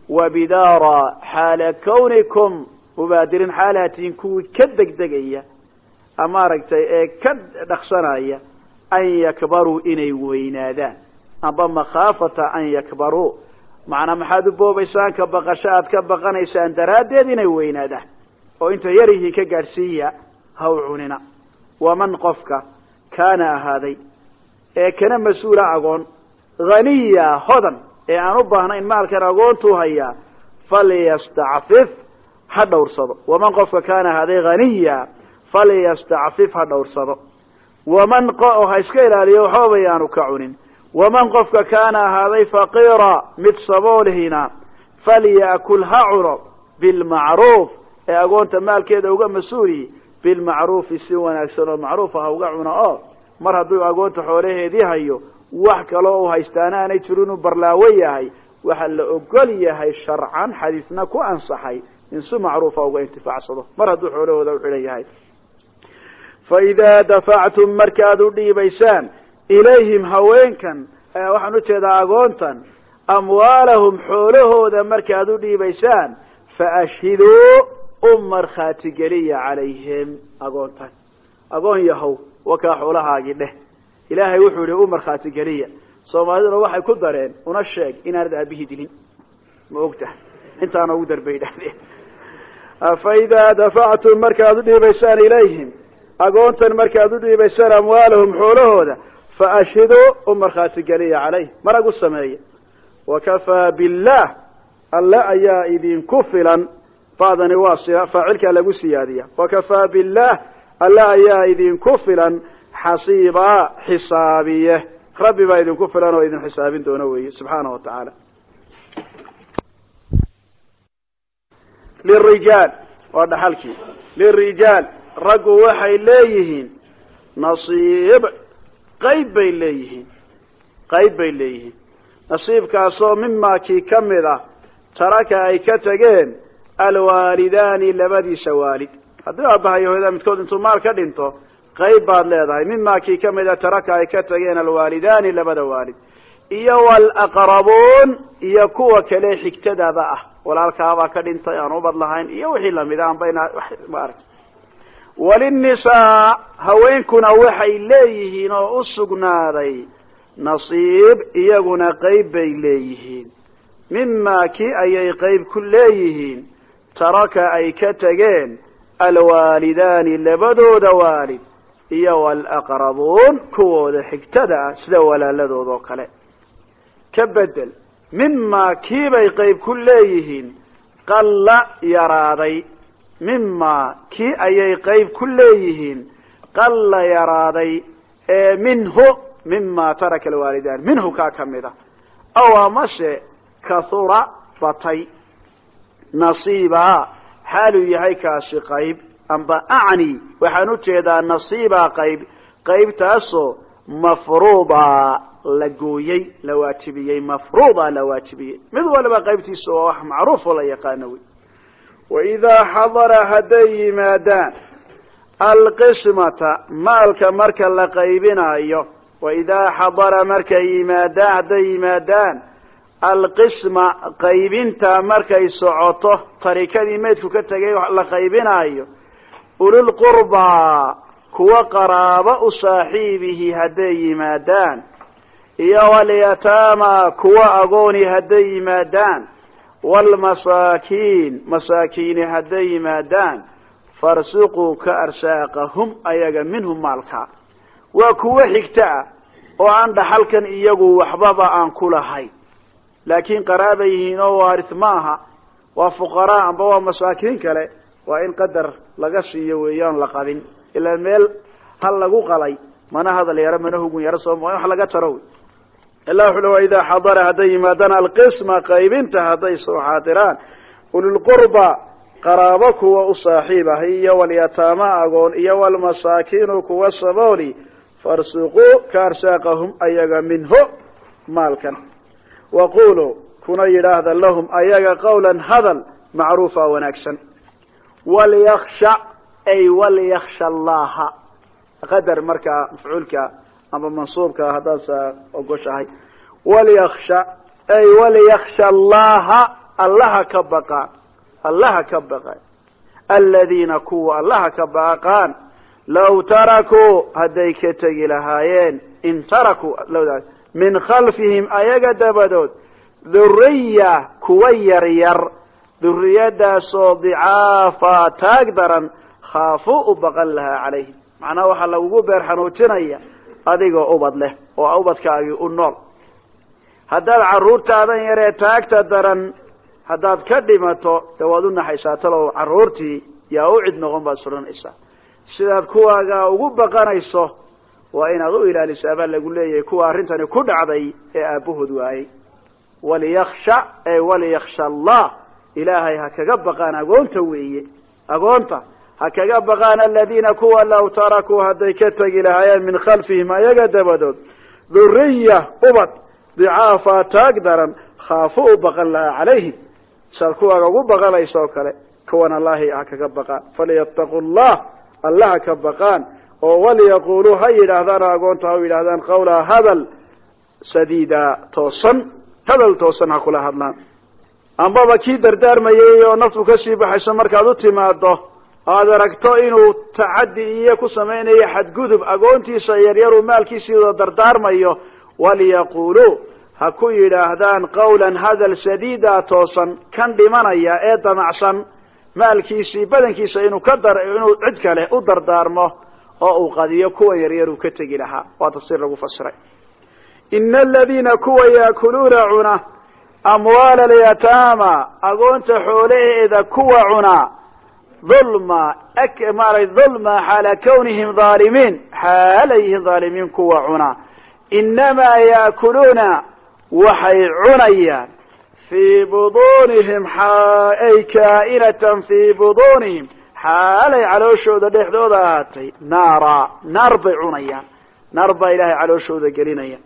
wabidaara xaala kawnikum mubaadirin xaalatiin kuwii ka degdegaya maaragtay ee ka dhaqsanaya an yakbaruu inay weynaadaan amba makhaafata an yakbaruu macnaa maxaad u boobaysaan ka baqasho aad ka baqanaysaan daraaddeed inay weynaadaan oo inta yar yihiin ka gaadhsiiya ha cunina waman qofka kaana ahaaday ee kana mas'uula agoon haniya hodan ee aan u baahnayn maalkan agoontuu hayaa falyastacfif ha dhowrsado. Waman qofka kaana ahaaday haniya falyastacfif ha dhowrsado. Waman ha iska ilaaliyo waxbaba yaanu ka cunin. Waman qofka kaana ahaaday faqiira mid saboolihina falya'kul ha cuno bilmacruuf ee agoonta maalkeeda uga mas'uuliyi bilmacruufi si wanaagsan oo macruufa ha uga cuna oo mar hadduu agoonta xoolaheedii hayo wax kaloo u haystaana aanay jiro inuu barlaawo yahay waxaa la ogol yahay sharcan xadiisna ku ansaxay in si macruufa uga intifaacsado. Mar hadduu xoolahooda u xidhan yahay. Fa idaa dafactum markaad u dhiibaysaan ilayhim haweenkan waxaan u jeedaa agoontan amwaalahum xoolahooda markaad u dhiibaysaan faashhiduu u markhaati geliya calayhim agoontan. Agoon yahow wakaa xoolahaagii dheh. Ilaahay wuxuu yihi u markhaati geliya. Soomaaliduna waxay ku dareen una sheeg inaanad aabihii dilin. Ma ogta. Intaana ugu darbay dhahdeen fa idaa dafactum markaad u dhiibaysaan ilayhim agoontan markaad u dhiibaysaan amwaalahum xoolahooda faashhiduu u markhaati geliya calayh. Marag u sameeya wakafaa billah alle ayaa idinku filan. Ba'dani waa faacilkaa lagu siyaadiya wakafaa billah alle ayaa idinku filan xasiibaa xisaabiye. Rabbi baa idinku filan oo idin xisaabin doono weeye subxaana wa tacaala. Lirijaal waa dhaxalkii. Lirijaal raggu waxay leeyihiin nasiib. Qayb bay leeyihiin. Qayb bay leeyihiin. Nasiibkaasoo mimaa kii ka mid ah taraka ay ka tageen alwaalidaani labadiisa waalid haddii aabbahayo hooyada midkood intuu maal ka dhinto qayb baad leedahay. Mimaa kii ka mid a taraka ay ka tageen alwaalidaani labada waalid. Iyo walaqrabuun iyo kuwa kale xigtadaada ah. Walaalkaabaa ka dhintay aan ubad lahayn iyo wixii lamida anbayna maarata walinisaa haweenkuna waxay leeyihiin oo u sugnaaday nasiib iyaguna qayb bay leeyihiin. Mimaa kii ayay qayb ku leeyihiin taraka ay ka tageen alwaalidaani labadooda waalid iyo walaqrabuun kuwooda xigtada ah sida walaaladooda oo kale. Ka bedel mimaa kiibay qayb ku leeyihiin qalla yaraaday. Mimaa kii ayay qayb ku leeyihiin qalla yaraaday ee minhu mima taraka alwaalidaan minhu kaa ka mid a aw amase kahura batay nasiibaa xaaluu yahay kaasi qayb amba acni waxaan u jeedaa nasiibaa qayb qaybtaasoo mafruuda la gooyey la waajibiyey mafruuda la waajibiyey. Mid waliba qaybtiisa waa wax macruuf oo la yaqaano wey. Waidaa xadara hadday yimaadaan alqismata maalka marka la qaybinayo waidaa xadara markay alqisma qaybinta markay socoto tarikadii meydku ka tegay la qaybinaayo. Ululqurbaa kuwa qaraabo u saaxiibihi hadday yimaadaan. Iyo walyataama kuwa agooni hadday yimaadaan. Waalmasaakiin masaakiini hadday yimaadaan. Farsuquu ka arsaaqahum ayaga minhum maalka. Waa kuwo xigta ah oo aan dhaxalkan iyagu waxbaba aan ku lahayn laakiin qaraabay yihiin oo waaris maaha waa fuqaraa amba waa masaakiin kale. Waa in qadar laga siiyo weeyaan la qabin. Ilaa meel hal lagu qalay mana hadal yaro mana hugun yaro soo wax laga taro. Ilah wuxu ui idaa xadara hadday yimaadaan alqisma qaybinta hadday soo xaadiraan ulilqurba qaraabo kuwa u saaxiib ah iyo walyataama agoon iyo walmasaakiinu kuwa sabooli farsuquu ka arsaaqahum ayaga minhu maalkan waquluu kuna yidhaahda lahum ayaga qawlan hadal macruufa wanaagsan. walyaksha ay walyaksha allaha qadar markaa mafcuulka ama mansuubka haddaad sa ogoshahay. walyaksha ay walyaksha allaha allaha ka baqaan allaha ka baqaan aladiina kuwa allaha ka baqaan. law tarakuu hadday ka tegi lahaayeen. in tarakuu min khalfihim ayaga dabadood dhuriya kuwa yaryar dhuriyadaasoo dicaafa taag daran khaafuu u baqan lahaa calayhim macnaha waxaa lagugu beer xanuujinaya adigoo ubad leh oo ubadkaagii u nool haddaad carruurtaadan yaree taagta daran haddaad ka dhimato dee waad u naxaysaa talow carruurtii yaa u cid noqon baad suranaysaa sidaad kuwaaga ugu baqanayso waa inaad u ilaalisaa baa lagu leeyahay kuwa arrintani ku dhacday ee aabbahood waayey. Waliyaksha e waliyaksha allah ilaahay ha kaga baqaan agoonta weeye. Agoonta ha kaga baqaan aladiina kuwa law tarakuu hadday ka tegi lahaayeen min khalfihim ayaga dabadood. Dhuriya ubad dicaafa taag daran khaafu u baqan lahaa calayhim. Saad kuwaaga ugu baqanaysa oo kale kuwan allahi ha kaga baqaan. Falyattaqu llah alla ha ka baqaan oo waliyaquluu ha yidhaahdaan agoonta ha yidhahdaan qawlaa hadal sadiida toosan hadal toosan ha kula hadlaan. Ambaba kii dardaarmayay oo naftu ka sii baxayso markaad u timaado aad aragto inuu tacaddi iyo ku samaynayo xadgudub agoontiisa yaryaruu maalkiisiiuda dardaarmayo waliyaquluu ha ku yidhaahdaan qawlan hadal sadiida toosan kan dhimanaya ee damacsan maalkiisii badankiisa inuu ka dar inuu cid kale u dardaarmo oo uu qadiyo kuwan yaryar ka tegi lahaa. Waa tafsiir lagu fasiray. Ina aladiina kuwa yaakuluuna cuna amwaala alyataama agoonta xoolaheeda kuwa cunaa ulma maara dhulma xaala kawnihim dhaalimiin xaalayyihin dhaalimiin kuwa cunaa inamaa yaakuluuna waxay cunayaan fii buduunihim ay kaa'inatan fii buduunihim xaalay calooshooda dhexdooda ahaatay naara naar bay cunayaan. Naar baa ilaahay calooshooda gelinaya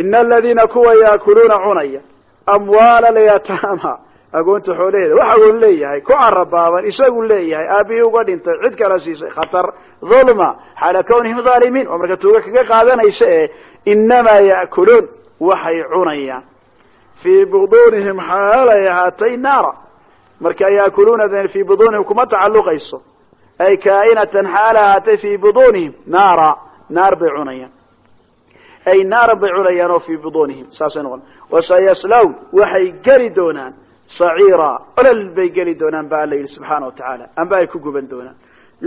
ina aladiina kuwa yaakuluuna cunaya amwaala alyataama agoonta xoolaheeda wax agoon leeyahay ku carabaaban isagu leeyahay aabihii uga dhintay cid kala siisay khatar dhulma xaala kawnihim dhaalimiin oo marka tuuga kaga qaadanaysa ee inamaa yaakuluun waxay cunayaan. Fii buduunihim xaalay ahaatay naara marka yaakuluuna fii buduunihim kuma tacaluqayso ay kaainatan xaala ahaatay fii buduunihim naara naar bay cunayaan. Ay naaran bay cunayaan oo fii buduunihim saasay noqon. Wasayaslawn waxay geli doonaan saciira olol bay geli doonaan ba alla yidhi subxaana wa tacaala amba ay ku guban doonaan.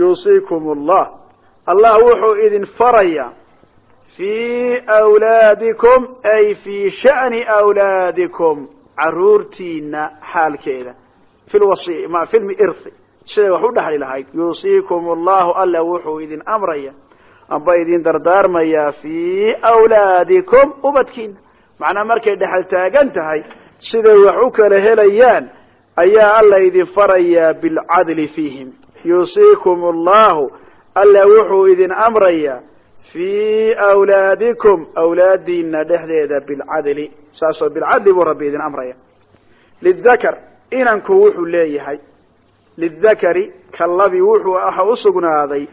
Yuusiikum allah allah wuxuu idin farayaa fii wlaadikum ay fii sha'ni awlaadikum caruurtiina xaalkeeda fi lwasi ma fi lmirthi siday wax u dhexli lahayd? Yuusiikum allahu alla wuxuu idin amraya amba idin dardaarmayaa fii awlaadikum ubadkiina macnaa markay dhexal taagan tahay siday wax u kala helayaan ayaa alla idin farayaa bilcadli fiihim. Yuusiikum allahu alla wuxuu idin amrayaa fii awlaadikum awlaadiina dhexdeeda bilcadli. Saasoo bilcadli buu inanku wuxuu leeyahay lidakari kallabi wuxuu aha usugnaaday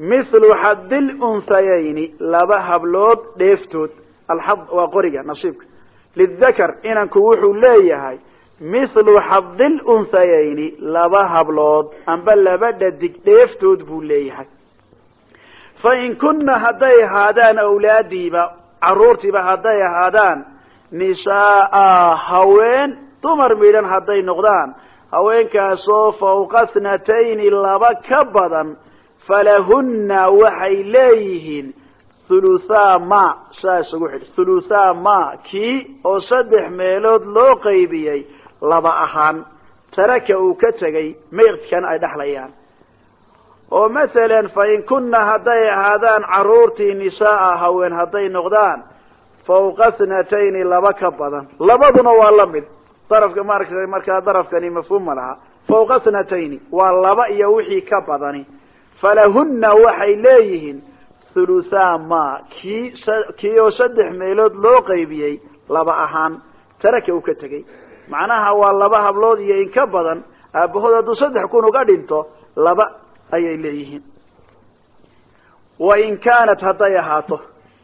mithlu xadil unhayayni laba hablood dheeftood alxad waa qoriga nasiibka. Lidakar inanku wuxuu leeyahay mithlu xadil unhayayni laba hablood amba laba dhadig dheeftood buu leeyahay. Fa in kunna hadday ahaadaan awlaadiiba carruurtiiba hadday ahaadaan nisaaa haween dumar midhan hadday noqdaan. Haweenkaasoo fawqa thnatayni laba ka badan falahunna waxay leeyihiin thuluthaa ma saa isugu xidh thuluthaa ma kii oo saddex meelood loo qaybiyey laba ahaan. Taraka uu ka tegay maydkan ay dhexlayaan oo masalan fa in kunna hadday ahaadaan carruurtii nisaaa haween hadday noqdaan fawqa thnatayni laba ka badan. Labaduna waa la mid darafka maaragtay markaa darafkani mafhuum ma laha. Fawqa thnatayni waa laba iyo wixii ka badani. Falahunna waxay leeyihiin thuluthaa ma kii kii oo saddex meelood loo qaybiyey laba ahaan. Taraka uu ka tegey. Macnaha waa laba hablood iyo in ka badan aabahood hadduu saddex kun uga dhinto laba ayay leeyihiin. Wa in kaanat hadday ahaato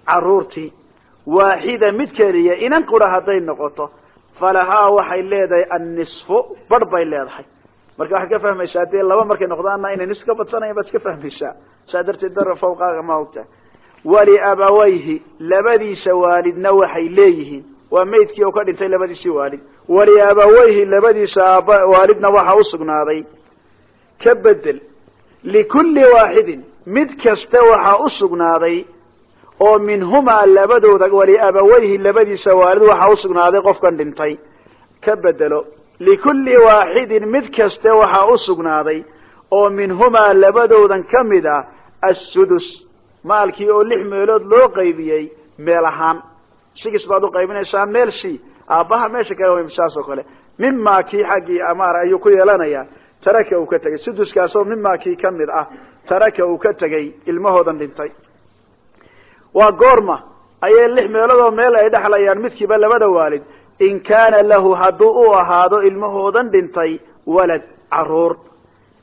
carruurtii waaxida mid keliya inan qura hadday noqoto falahaa waxay leedahay annisfu barh bay leedahay. Marka waxaad ka fahmaysaa dee laba markay noqdaanna inay nis ka badsanayan baad iska fahmaysaa. Saa darteed dar fawqaaga ma ogtahay waliabawayhi labadiisa waalidna waxay leeyihiin. Waa maydkii oo ka dhintay labadiisii waalid. Waliabawayhi labadiisa waalidna waxaa usugnaaday ka bedel likulli waaxidin mid kasta waxaa usugnaaday oo minhumaa labadooda waliabawayhi labadiisa waalid waxaa usugnaaday qofkan dhintay. Ka bedelo likulli waaxidin mid kaste waxaa usugnaaday oo minhumaa labadoodan ka mid ah assudus maalkii oo lix meelood loo qaybiyey meel ahaan. Sigis baad uqaybinaysaa meel shi aabbaha meesha kale saas oo kale. Mimaa kii xaggii amaar ayuu ku yeelanayaa taraka uu ka tegey. Suduskaasoo mimaa kii ka mid ah taraka uu ka tegey ilmahoodan dhintay waa goorma. Ayay lix meeloodoo meel ay dhexlayaan midkiiba labada waalid. In kaana lahu hadduu u ahaado ilmahoodan dhintay walad carruur.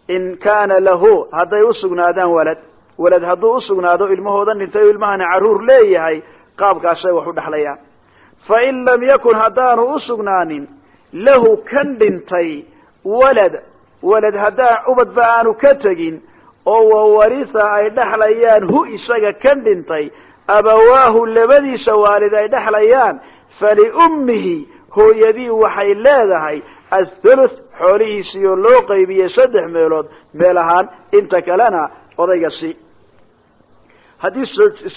In kaana lahu hadday usugnaadaan walad. Walad hadduu usugnaado ilmahoodan dhintay o ilmahani carruur leeyahay qaabkaasay wax u fa in lam yakun haddaanu usugnaanin lahu kan dhintay walad. Walad haddaan ubadba aanu ka tegin oo wawarisa ay dhexlayaan hu isaga kan dhintay abawaahu labadiisa waalid ay dhexlayaan faliummihi hooyadii waxay leedahay athuluth xoolihiisii oo loo qaybiyey saddex meelood meel ahaan inta kalena odayga si haddii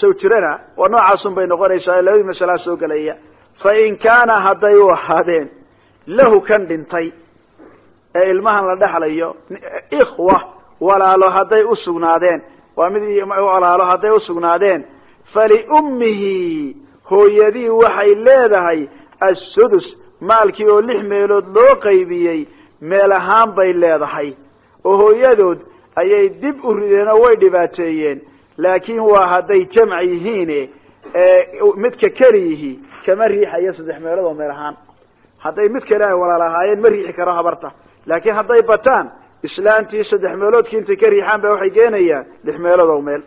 sow jirana waa noocaasun bay noqonaysaa labadii masalaa soo gelaya fa in kaana hadday u ahaadeen lahu kan dhintay ee ilmahan la dhexlayo ikhwa walaalo hadday usugnaadeen waa mid walaalo hadday usugnaadeen faliummihi hooyadii waxay leedahay assudus maalkii oo lix meelood loo qaybiyey meel ahaan bay leedahay. Oo hooyadood ayay dib u rideen oo way dhibaateeyeen. Laakiin waa hadday jamc yihiine midka keliyihi kama riixayo saddex meelood oo meel ahaan. Hadday mid kale ay walaal ahaayeen ma riixi karo habarta. Laakiin hadday bataan islaantii saddex meeloodkii intay ka riixaan ba waxay geenayaan lix meelood oo meel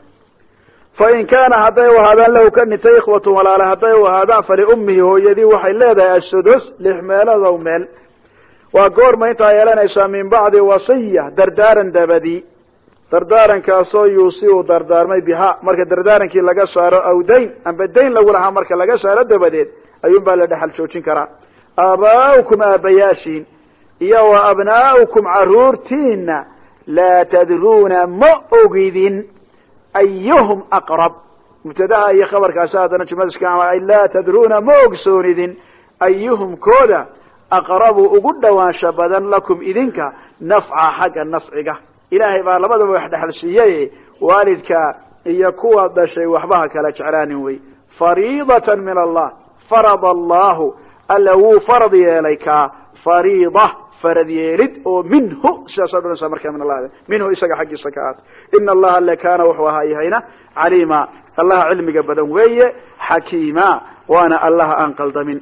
fa in kaana hadday u ahaadaan lahu ka dhintay ikhwatu walaale hadday u ahaadaan faliummihi hooyadii waxay leedahay asudus lix meelood oo meel waa goorma intaa yeelanaysaa min bacdi wasiya dardaaran dabadi dardaarankaasoo yuusi uu dardaarmay biha marka dardaarankii laga saaro aw dayn amba dayn lagu lahaa marka laga saaro dabadeed ayuun baa la dhexal joojin karaa aabaa'ukum aabayaashiin iyo wa abnaa'ukum caruurtiina laa tadruuna ma ogidin ayuhum aqrab mubtadaha iyo khabarkaasi haddana jumlada iska laa tadruuna ma ogsoonidin ayuhum kooda aqrabu ugu dhawaansha badan lakum idinka nafca xagga nafciga ilaahay baa labadaba wax dhexal siiyey waalidka iyo kuwa dhashay waxbaha kala jeclaanin wey fariidatan min allah farada allahu alla wuu farad yeelay kaa fariida farad yeelid oo minhu sidaasa odhanaysa markaa min allah minhu isaga xaggiisa ka aat ina allaha le kaana wuxuu ahaa yahayna caliima. Allaha cilmiga badan weeye xakiima. Waana allaha aan qaldamin.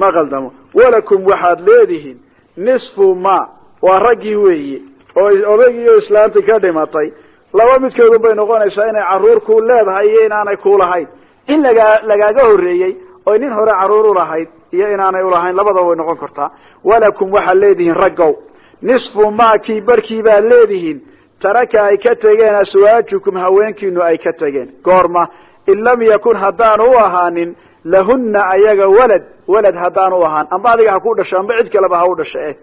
Ma qaldamo. Walakum waxaad leedihiin nisfu ma. Waa raggii weeye. Oo odaygii iyo islaantii ka dhimatay. Laba midkoodun bay noqonaysaa inay carruur ku leedahay iyo inaanay ku lahayn. In lagaa lagaaga horreeyey oy nin hore carruur ulahayd iyo inaanay ulahayn labadaba way noqon kartaa. Walakum waxaad leedihiin raggow. Nisfu maakii barkii baad leedihiin. Taraka ay ka tegeen aswaajukum haweenkiinu ay ka tegeen. Goorma in lam yakun haddaanu u ahaanin lahunna ayaga walad walad haddaanu u ahaan. Amba adiga ha ku dhasho amba cid kaleba ha u dhasho eh.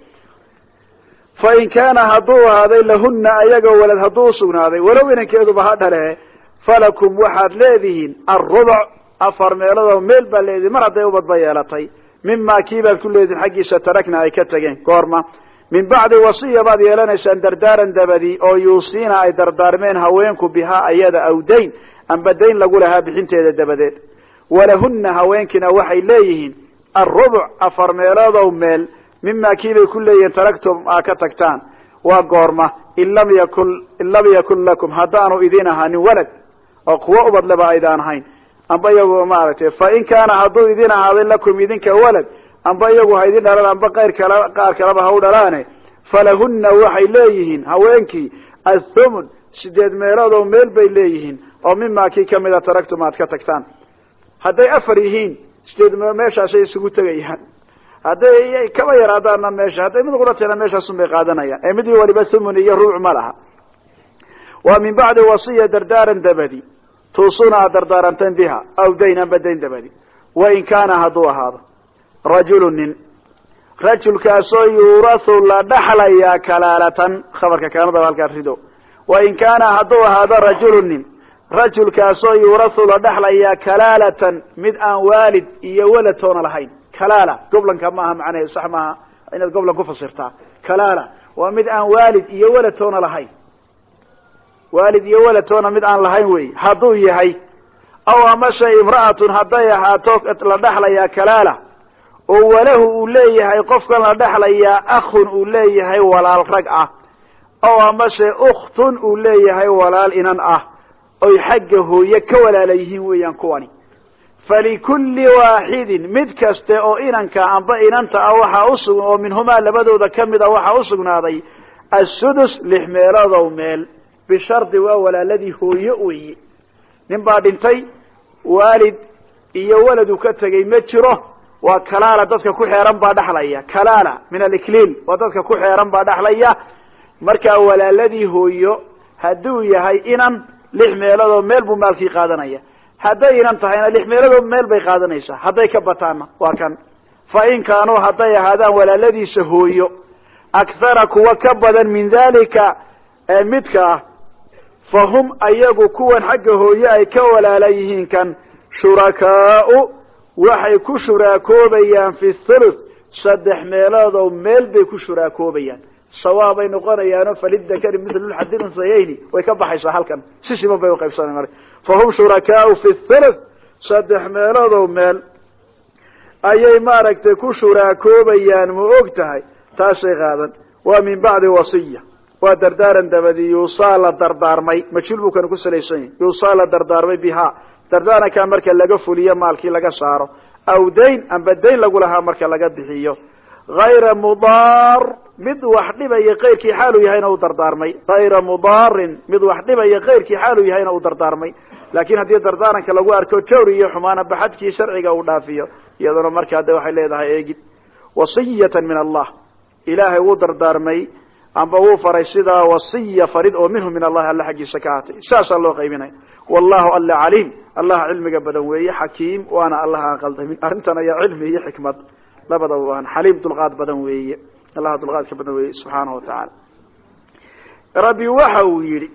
Fa in kaana hadduu ahaaday lahunna ayaga walad hadduu usugnaaday walow inankeeduba ha dhale falakum waxaad leedihiin alrubuc afar meeloodoo meel baa leedihin mar hadday ubadba yeelatay mima kii baad ku leedihin xaggiisa tarakna ay ka tegeen goorma. Min bacdi wasiya baad yeelanaysaan dardaaran dabadi oo yuusiina ay dardaarmeen haweenku bihaa ayada aw dayn amba dayn lagu lahaa bixinteeda dabadeed. Walahunna haweenkiina waxay leeyihiin alrubuc afar meeloodow meel mima kii bay ku leeyihiin taraktum aa ka tagtaan. Waa goorma in lam yakun lakum haddaanu idin ahaanin walad oo kuwo ubadleba aydaan ahayn amba iyagu maaragtay fa in kaana hadduu idin ahaaday lakum idinka walad amba iyagu ha idin dhalaan amba qayr kala qaar kaleba ha u dhalaane falahunna waxay leeyihiin haweenkii athumun sideed meelood oo meel bay leeyihiin oo mimaa kii kamida taragtum aad ka tagtaan. Hadday afar yihiin sideed meelood meeshaasay isugu tegayaan. Hadday kaba yaraadaana meesha hadday mid meeshaasun bay qaadanayaan. Ee mid waliba thumun iyo rubuc ma laha. Waa min bacdi wasiya dardaaran dabadi tuusuna aad dardaaranteen biha aw dayn amba dayn dabadi wain kaana hadduu ahaado rajulu nin rajulkaasoo yuurahu la dhaxlayaa kalaalatan khabarka kaanadaba halkaa rido wain kaana hadduu ahaado rajulu nin rajulkaasoo yuurahu la dhaxlayaa kalaalatan mid aan waalid iyo walad toona lahayn kalaala goblanka maaha macnaheedu sax maaha inaad goblan ku fasirtaa kalaala waa mid aan waalid iyo walad toona lahayn waalid iyo walad toona mid aan lahayn wey hadduu yahay aw amase imra'atun hadday ahaato la dhaxlayaa kalaala oo walahu uu leeyahay qofkan la dhexlayaa akhun uu leeyahay walaal rag ah oo amase ukhtun uu leeyahay walaal inan ah oy xagga hooye ka walaala yihiin weeyaan kuwani. Falikulli waaxidin mid kaste oo inanka amba inanta ah waxaa usug oo minhumaa labadooda ka mid a waxaa usugnaaday assudus lix meelodow meel bishardi waa walaaladii hooye weeye nin baa dhintay waalid iyo waladu ka tegay ma jiro waa kalaala dadka ku xeeran baa dhexlaya kalaala min alikliil waa dadka ku xeeran baa dhexlaya markaa walaaladii hooyo hadduu yahay inan lix meeloodoo meel buu maalkii qaadanaya. Hadday inan tahayna lix meeloodoo meel bay qaadanaysaa. Hadday ka bataanna waa kan. Fa in kaanuu hadday ahaadaan walaaladiisa hooyo akthara kuwa ka badan min dalika midka ah fa hum ayagu kuwan xagga hooye ay ka walaala yihiin kan shurakaau waxay ku shuraakoobayaan fi thuluth saddex meeloodow meel bay ku shuraakoobayaan sawa bay noqonayaano falidakari mithlu lxadi unsayayni way ka baxaysaa halkan si siman bay uqaybsana mar fa hum shurakaau fi thuluth saddex meeloodow meel ayay maaragtay ku shuraakoobayaan ma og tahay taasay qaadan waa min bacdi wasiya waa dardaaran dabadi yuusaa la dardaarmay. Majhuul buu kan ku salaysan yahy yuusaa la dardaarmay biha dardaarankaa marka laga fuliyo maalkii laga saaro. Aw dayn amba dayn lagu lahaa marka laga bixiyo. Hayra mudaar mid wax dhibaya kayrkii xaaluu yahayna u dardaarmay. Hayra mudaarin mid wax dhibaya kayrkii xaaluu yahayna u dardaarmay. Laakiin haddii dardaaranka lagu arko jawri iyo xumaana baxadkii sharciga uu dhaafiyo iyaduna markaa de waxay leedahay eegid. Wasiyatan min allah. Ilaahay wuu dardaarmay amba wuu faray sidaa wasiya farid oo minhu min allahi alla xaggiisa ka ahatay saasaa loo qaybinaya wallahu alla caliim allaha cilmiga badan weeye xakiim waana allaha aan qaldamin arrintan ayaa cilmi iyo xikmad. Labadaba waan xaliim dulqaad badan weeye. Allaha dulqaadka badan weeye subxaanahu watacaala rabbi waxa uu yidhi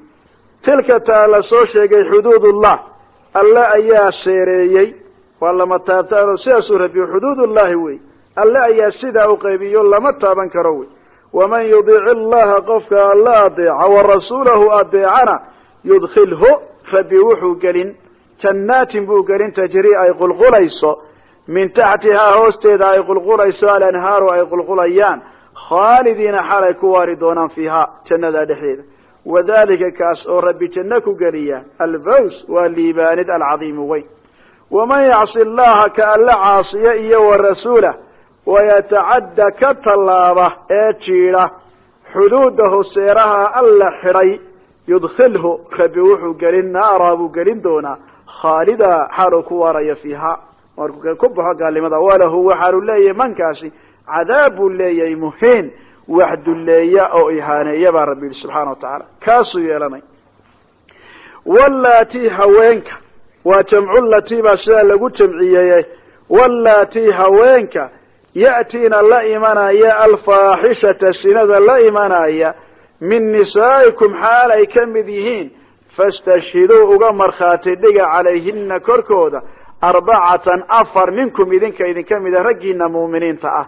tilka taa la soo sheegay xuduudullah. Alle ayaa sheereeyey waa lama taabtaano sidaasuu rabbi xuduudullahi wey alle ayaa sidaa u qaybiyo lama taaban karo wey waman yudiic illaha qofka alla adeeca wa rasuulahu adeecana yudkilhu rabbi wuxuu gelin jannaatin buu gelin tajri ay qulqulayso min taxtihaa hoosteeda ay qulqulayso alanhaaru ay qulqulayaan khaalidiina xalay ku waari doonaan fiiha jannada dhexdeeda wadalika kaas oo rabbi janno ku geliya alfaws waa liibaanid alcadiimu weyn waman yacsi llaha ka alla caasiya iyo wa rasuulah wayatacadda ka tallaaba ee jiidha xuduudahu seeraha alla xidhay yudkilhu rabbi wuxuu gelin naara buu gelin doonaa khaalida xaaluu ku waarayo fiiha markuu ku baxo gaalnimada walahu waxaanu leeyahay mankaasi cadaab buu leeyahay muhiin wax dulleeya oo ihaaneeya baa rabbi yihi subxaana wa tacaala kaasuu yeelanay wallati haweenka waa ya'tiina la imanaya alfaaxishata sinada la imanaya min nisaa'ikum xaal ay ka mid yihiin fastashhiduu uga markhaati dhiga calayhina korkooda arbacatan afar minkum idinka idinka mida raggiina muuminiinta ah.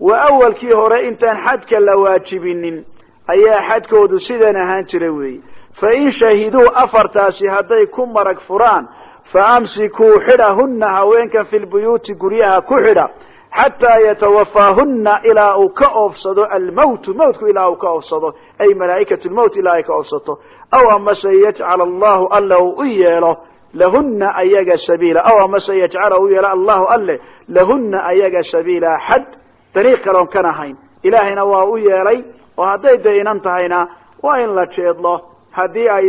Wa awalkii hore intaan xadka la waajibinin ayaa xadkoodu sidan ahaan jira weeye fa in shahiduu afartaasi hadday ku marag furaan fa amsikuu xidhahunna haweenkan fi lbuyuuti guryaha ku xidha xataa yatawafaahunna ilaa uu ka oofsado almawtu mawtku ilaa uu ka oofsado ay malaa'ikat lmowt ilaa ay ka oofsato. Aw amase yajcal allahu alla uu u yeelo lahuna ayaga sabiila. Aw amase yajcala u yeelo allahu alle lahuna ayaga sabiila. Xad dariiq kaloon kan ahayn. Ilaahayna waa u yeelay oo hadday da inan tahayna waa in la jeedlo. Haddii ay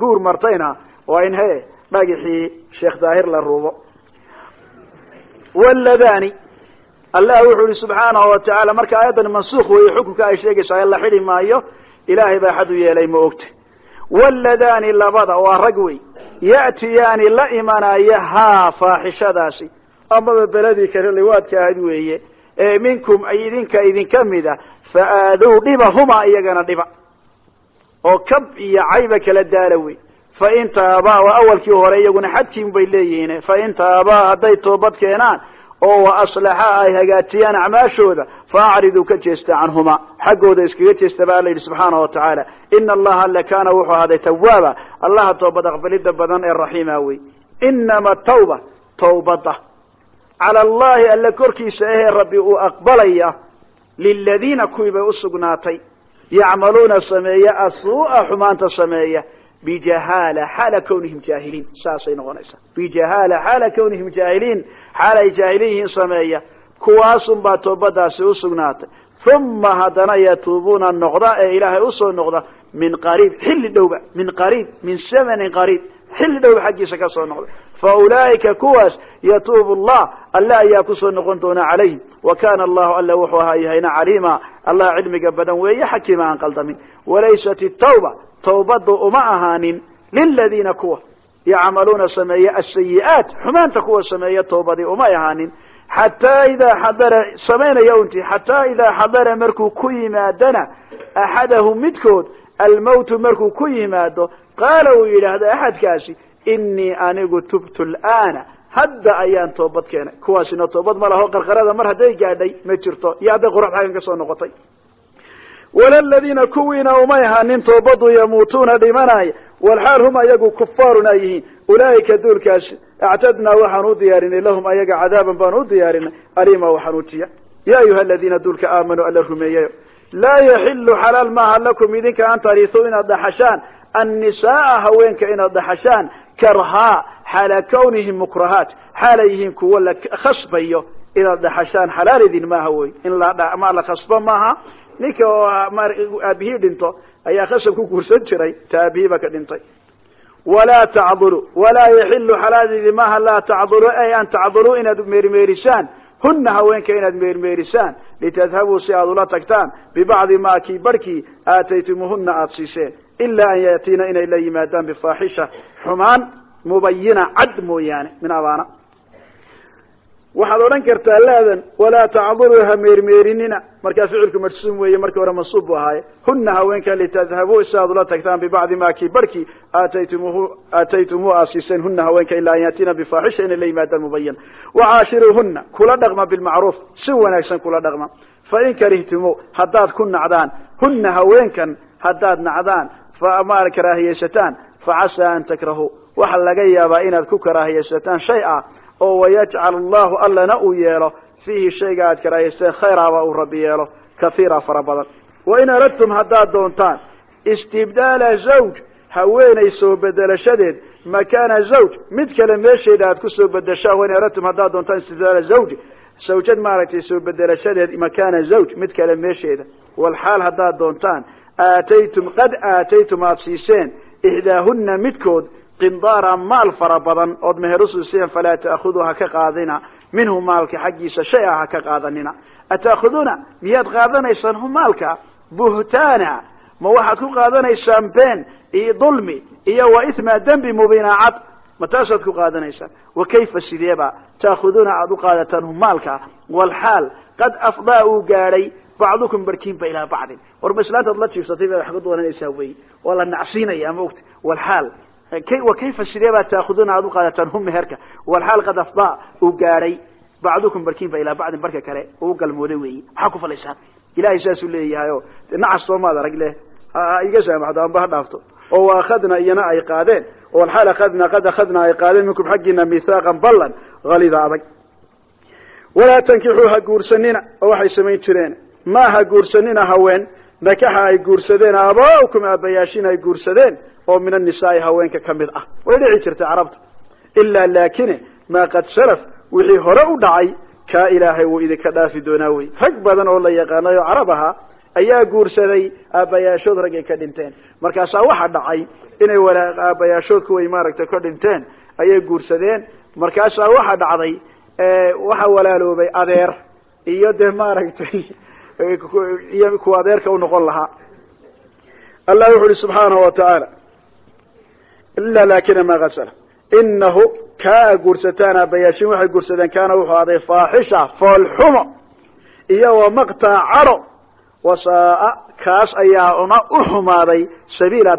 guur martayna waa in he dhagixii sheekh daahir la ruubo. Wladani allah wuxuu yihi subxaanahu watacaala marka aayaddan mansuukh weeye xukunka ay sheegaysaa la xidhi maayo ilaahay baa xad u yeelay ma ogta. Wladani labada waa rag wey ya'tiyaani la imanaya haa faaxishadaasi. Amaba beledii kale liwaadka ahayd weeye ee minkum idinka idinka mida fa aaduu dhiba huma iyagana dhiba. Oo kab iyo cayba kala daala wey fain taabaa waa awalkii hore iyaguna xadkiin bay leeyihiin fain taabaa hadday toobad keenaan oo wa aslaxa ay hagaajiyaan acmaashooda fa acriduu ka jeesta canhuma. Xaggooda iskaga jeesta ba alla yidhi subxaana wa tacaala ina allaha alle kaana wuxuu ahaaday tawaaba allaha toobad aqbalida badan ee raxiima wey inama tawba tawbada cala allahi alle korkiisa ahee rabbi uu aqbalaya liladiina kuwii bay usugnaatay yacmaluuna sameeya asuu'a xumaanta sameeya bijahaala xaala kawnihim jaahiliin. Saasay noqonaysaa. Bijahaala xaala kawnihim jaahiliin. Xaal ay jaahiliin yihiin sameeya kuwaasunbaa toobadaasi usugnaatay uma haddana yatuubuuna noqda ee ilaahay u soo noqda min qariib xilli dhowba. Min qariib min zamanin qariib. Xilli dhowba xaggiisa ka soo noqda. Fa ulaa'ika kuwaas yatuubu allah. Alle ayaa ku soo noqon doona calayhim. Wa kana allahu alle wuxuu ahaa yahayna allah cilmiga badan weeye xakiima aan qaldamin. Walaysat itawba tawbadu uma ahaanin liladiina kuwa yacmaluuna sameeya asayi'aat xumaanta kuwa sameeya tawbadii umay ahaanin xataa idaa xadara samaynaya unti xataa idaa xadara markuu ku yimaadana axadahum midkood almowtu markuu ku yimaado qaala uu yidhaahdo axadkaasi inii anigu tubtu lana hadda ayaan toobad keenay kuwaasina toobad ma laho qarqarada mar hadday gaadhay ma jirto iyo hadday qorax xaggan ka soo noqotay wala ladiina kuwiina umay ahaanin toobadu yamuutuuna dhimanaya walxaal hum ayagu kufaarun ay yihiin. Ulaa'ika duulkaasi actadnaa waxaan u diyaarinay lahum ayaga cadaaban baan u diyaarinay alima waxaan utiya ya ayuha aladiina duulka aamanuu alla rumeeyayo laa yaxilu xalaal maaha lakum idinka an tarituu inaad dhaxashaan annisaaa haweenka inaad dhaxashaan karhaa xaala kawnihim mukrahaat xaalay yihiin kuwo la khasbayo inaad dhaxashaan xalaal idin maaha wey in ma la khasbo maaha ninka oo aabihii dhinto ayaa khasab ku guursan jiray ta aabihiiba ka dhintay. Walaa tacdulu walaa yaxilu maaha laa tacdulu ay an tacduluu inaad meermeerisaan. Huna haweenka inaad meermeerisaan litadhabuu si aad ula tagtaan. Bibacdi maa kii barhkii aataytumuhuna aada siiseen. Ilaa an yaatiina inay la yimaadaan bifaaxisha xumaan mubayina cad mooyaane min abaana waxaad odhan kartaa laadan walaa tacduluu ha meermeerinina. Markaa ficilku marsuum weeye markii hore mansuub bu ahaaye. Huna haweenka litadhabuu si aad ula tagtaan bibacdi maa kii barhkii aataytumuhu aataytumuhu aad siiseen huna haweenka ilaa an yaatiina bifaaxisha inay la yimaadaan mubayina wacaashiruuhuna kula dhaqma bilmacruuf si wanaagsan kula dhaqma. Fain karihtumu haddaad ku nacdaan. Huna haweenkan haddaad nacdaan ma karaahiyaysataan facasaa an takrahuu waxa laga yaabaa inaad ku karaahiyaysataan shay ah oo wayajcal allahu allana uu yeelo fiihi shayga aad karaahiyaysteen khayraaba uu rabbi yeelo kahiira fara badan. Wain aradtum haddaad doontaan istibdaala zawj haweenay soo bedelashadeed makaana zawj mid kale meesheeda aad ku soo bedeshaan wain aradtum haddaad doontaan istibdaala zawj zawjad maaragtay soo bedelashadeed makaana zawj mid kale meesheeda. Walxaal haddaad doontaan aataytum qad aataytum aada siiseen ixdaahuna midkood qindaara maal fara badan ood meher usiiseen falaa ta'khuduu ha ka qaadina. Minhu maalka xaggiisa shay a ha ka qaadanina. Ata'khuduuna miyaad qaadanaysaan hu maalka? Buhtaana ma waxaad ku qaadanaysaan been iyo dulmi iyo wa ithma dembi mubiina cad ma taasaad ku qaadanaysaan. Wa kayfa sideeba? Ta'khuduuna aada u qaadataan hu maalka. Walxaal qad afdaa uu gaadhay bacdukum barkiinba ilaa bacdin. War ma islaantaad la jiibsatay bay wax ka doonanaysaa wey. Waa la nacsiinaya maogta walxaal wa kayfa sidee baa taakhuduna aada u qaadataan hum meherka walxaal qad afdaa uu gaadhay bacdukum barkiinba ilaa bacdin barka kale uu galmooday weeyi. Maxaa ku falaysaan? Ilahay saasuu leeyahay o nacas soomaad arag leh. Iga saamaxdo amba ha dhaafto. Oo waakhadna iyana ay qaadeen. Walxaal akhadna qad akhadna ay qaadeen minkum xaggiina mithaaqan ballan halida adag. Walaa tankixuu ha guursanina oo waxay samayn jireen. Ma ha guursanina haween. Nakaxa ay guursadeen aabaa'ukum aabayaashin ay guursadeen oo min annisaai haweenka ka mid ah. Way dhici jirtay carabta ilaa laakine maa qad salaf wixii hore u dhacay kaa ilaahay wuu idinka dhaafi doonaa wey rag badan oo la yaqaanay oo carab ahaa ayaa guursaday aabbayaashood rag ay ka dhinteen. Markaasaa waxa dhacay inay walaa aabbayaashood kuway maaragtay ka dhinteen ayay guursadeen. Markaasaa waxa dhacday waxa walaaloobay adeer iyo dee maaragtay iyo kuwa adeerka u noqon lahaa. Allah wuxu uhi subxaanahu wa tacaala ila laakina ma asla inahu kaa a guursataan aabayaashin waxay guursadeen kaana wuxuu aday faaxisha foolxumo iyo wamaqtaa caro wasaa kaas ayaa una u xumaaday sabiila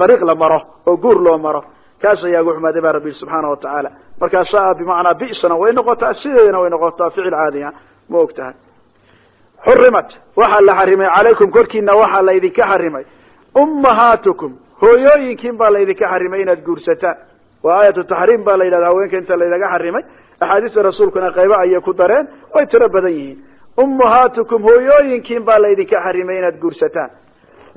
dariiq la maro oo guur loo maro kaas ayaa ugu xumaaday ba rabbi subxaana wa tacaala markaa saa bimacnaa bisana way noqotaa sideedana way noqotaa ficil caadiya ma og tahay xurimat waxaa la xarimay calaykum korkiina waxaa laydinka xarimay ummahaatukum hooyooyinkiin baa laydinka xarimay inaad guursataan waa aayatu taxriim baa la yidhahda haweenka inta laynaga xarimay. Axaadiista rasuulkuna qaybo ayay ku dareen way tiro badan yihiin. Ummahaatukum hooyooyinkiin baa laydinka xarimay inaad guursataan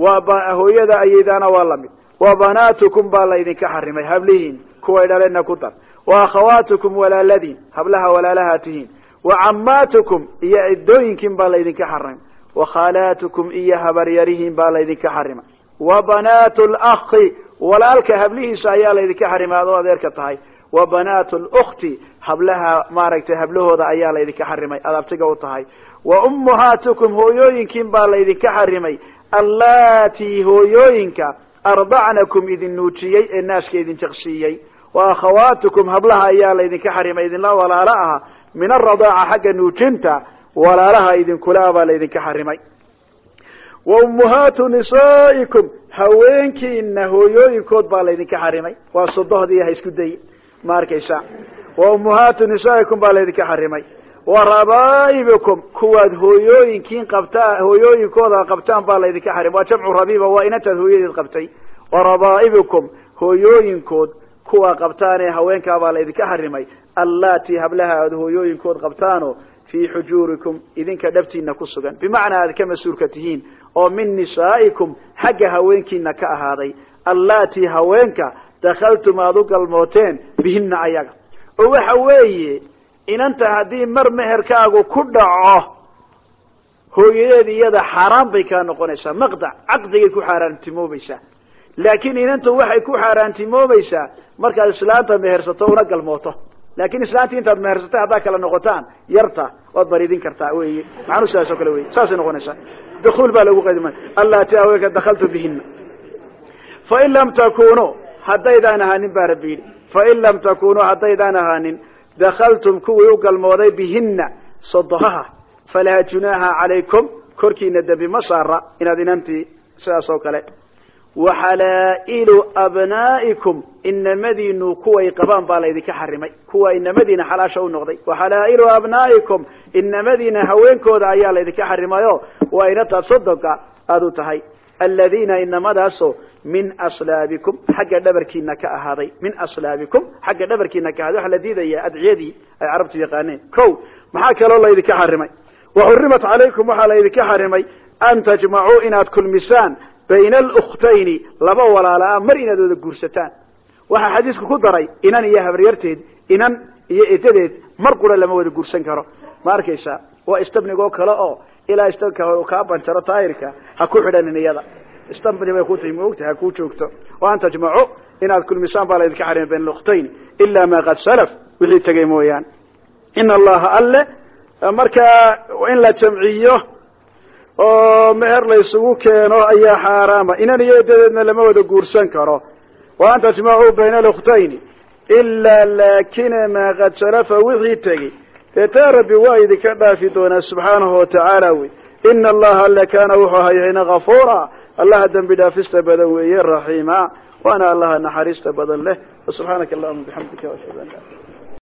waa hooyada ayeydaana waa la mid wa banaatukum baa laydinka xarimay hablihiin kuway dhalena ku dar. Wa akhawaatukum walaaladiin hablaha walaalahaa tihiin. Wa cammaatukum iyo ciddooyinkiin baa laydinka xarimay. Wa khaalaatukum iyo habaryarihiin baa laydinka xarimay wa banaatu lakhi walaalka hablihiisa ayaa laydinka xarimay adoo adeerka tahay. Wa banaatu lukti hablaha maaragtay hablahooda ayaa laydinka xarimay. Aad abtiga u tahay. Wa ummahaatukum hooyooyinkiin baa laydinka xarimay. Allati hooyooyinka ardacnakum idin nuujiyey ee naaska idin jaqsiiyey wa akhawaatukum hablaha ayaa laydinka xarimay. Idinla walaalo aha. Min aradaaca xagga nuujinta walaalaha idinkula baa laydinka xarimay wa ummahaatu nisaa'ikum. Haweenkiina hooyooyinkood baa laydinka xarimay. Waa sodohdii ha isku day. Ma arkaysa? Wa ummahaatu nisaa'ikum baa laydinka xarimay. Wa rabaa'ibikum kuwaad hooyooyinkiin qabtaa hooyooyinkooda qabtaan baa laydinka xarimay. Waa jamcu rabiiba waa inantaad hooyadeed qabtay. Wa rabaa'ibikum hooyooyinkood kuwa qabtaan ee haweenkaa baa laydinka xarimay. Allati hablaha aad hooyooyinkood qabtaano fii xujuurikum idinka dhabtiina ku sugan. Bimacnaa aad ka mas'uulka tihiin oo min nisaa'ikum xagga haweenkiina ka ahaaday. Allati haweenka dakhaltum aada u galmooteen bihina ayaga. Oo waxa weeye inanta haddii mar meherkaagu ku dhaco hooyadeed iyada xaaraan bay kaa noqonaysaa. Maqdac caqdigay ku xaaraantimoobaysaa laakiin inantu waxay ku xaaraantimoobaysaa markaad islaanta mehersato una galmooto. Laakin islaantii intaad mehersatay haddaa kala noqotaan yarta waad baridin kartaa wey macnu sidaas oo kale wey saasay noqonaysaa dukuul baa lagu qadima allati haweenka dakaltu bihina fain lam takunuu haddaydaan ahaanin baa rabbi yidhi fain lam takunuu haddaydaan ahaanin dakaltum kuwii u galmooday bihina sodohaha falaa junaaha calaykum korkiina dembi ma saara inaad inantii sidaas oo kale waxalaa'ilu abnaa'ikum inamadiinu kuway qabaan baa laydinka xarimay kuwa inamadiina xalaasha u noqday waxalaa'ilu abnaa'ikum inamadiina haweenkooda ayaa laydinka waa inataad sodonka aada u tahay. Aladiina inamadaasoo min aslaabikum xagga dhabarkiina ka ahaaday. Min aslaabikum xagga dhabarkiina ka ahaday waxaa la diidaya adciyadii ay carabtu yaqaaneen. Ko maxaa kaloo laydinka xarimay waxurimat calaykum waxaa laydinka xarimay an tajmacuu inaad kulmisaan bayna alukhtayni laba walaalaa mar inaad wada guursataan. Waxaa xadiisku ku daray inan iyo habaryarteed inan iyo edadeed mar qura lama wada guursan karo. Ma arkaysa waa oo ilaa istabka kaa banjaro taayirka ha ku xidhanin iyada. Istabni bay ku tahi maogta ha ku joogto. Wa an tajmacu inaad kulmisaan baa laydinka xarimay bayna alukhtayni ila ma qad salaf wixii tegay mooyaan. In allaha alle markaa in la jamciyo oo meher la keeno ayaa xaaraama. Inan iyo edadeedna lama wada guursan karo. Wa an tajmacuu bayna alukhtayni ilaa laakina maa qad salafa wixii tegey dee taa rabbi waa idinka dhaafi doonaa subxaanahu watacaala wey ina allaha alle kaana wuxuu hayahayna kafuura allaha dembi dhaafista badan weeye raxiima. Waana allaha naxariista badan leh. Subxaanaka allahuma bixamdika ashhadu an la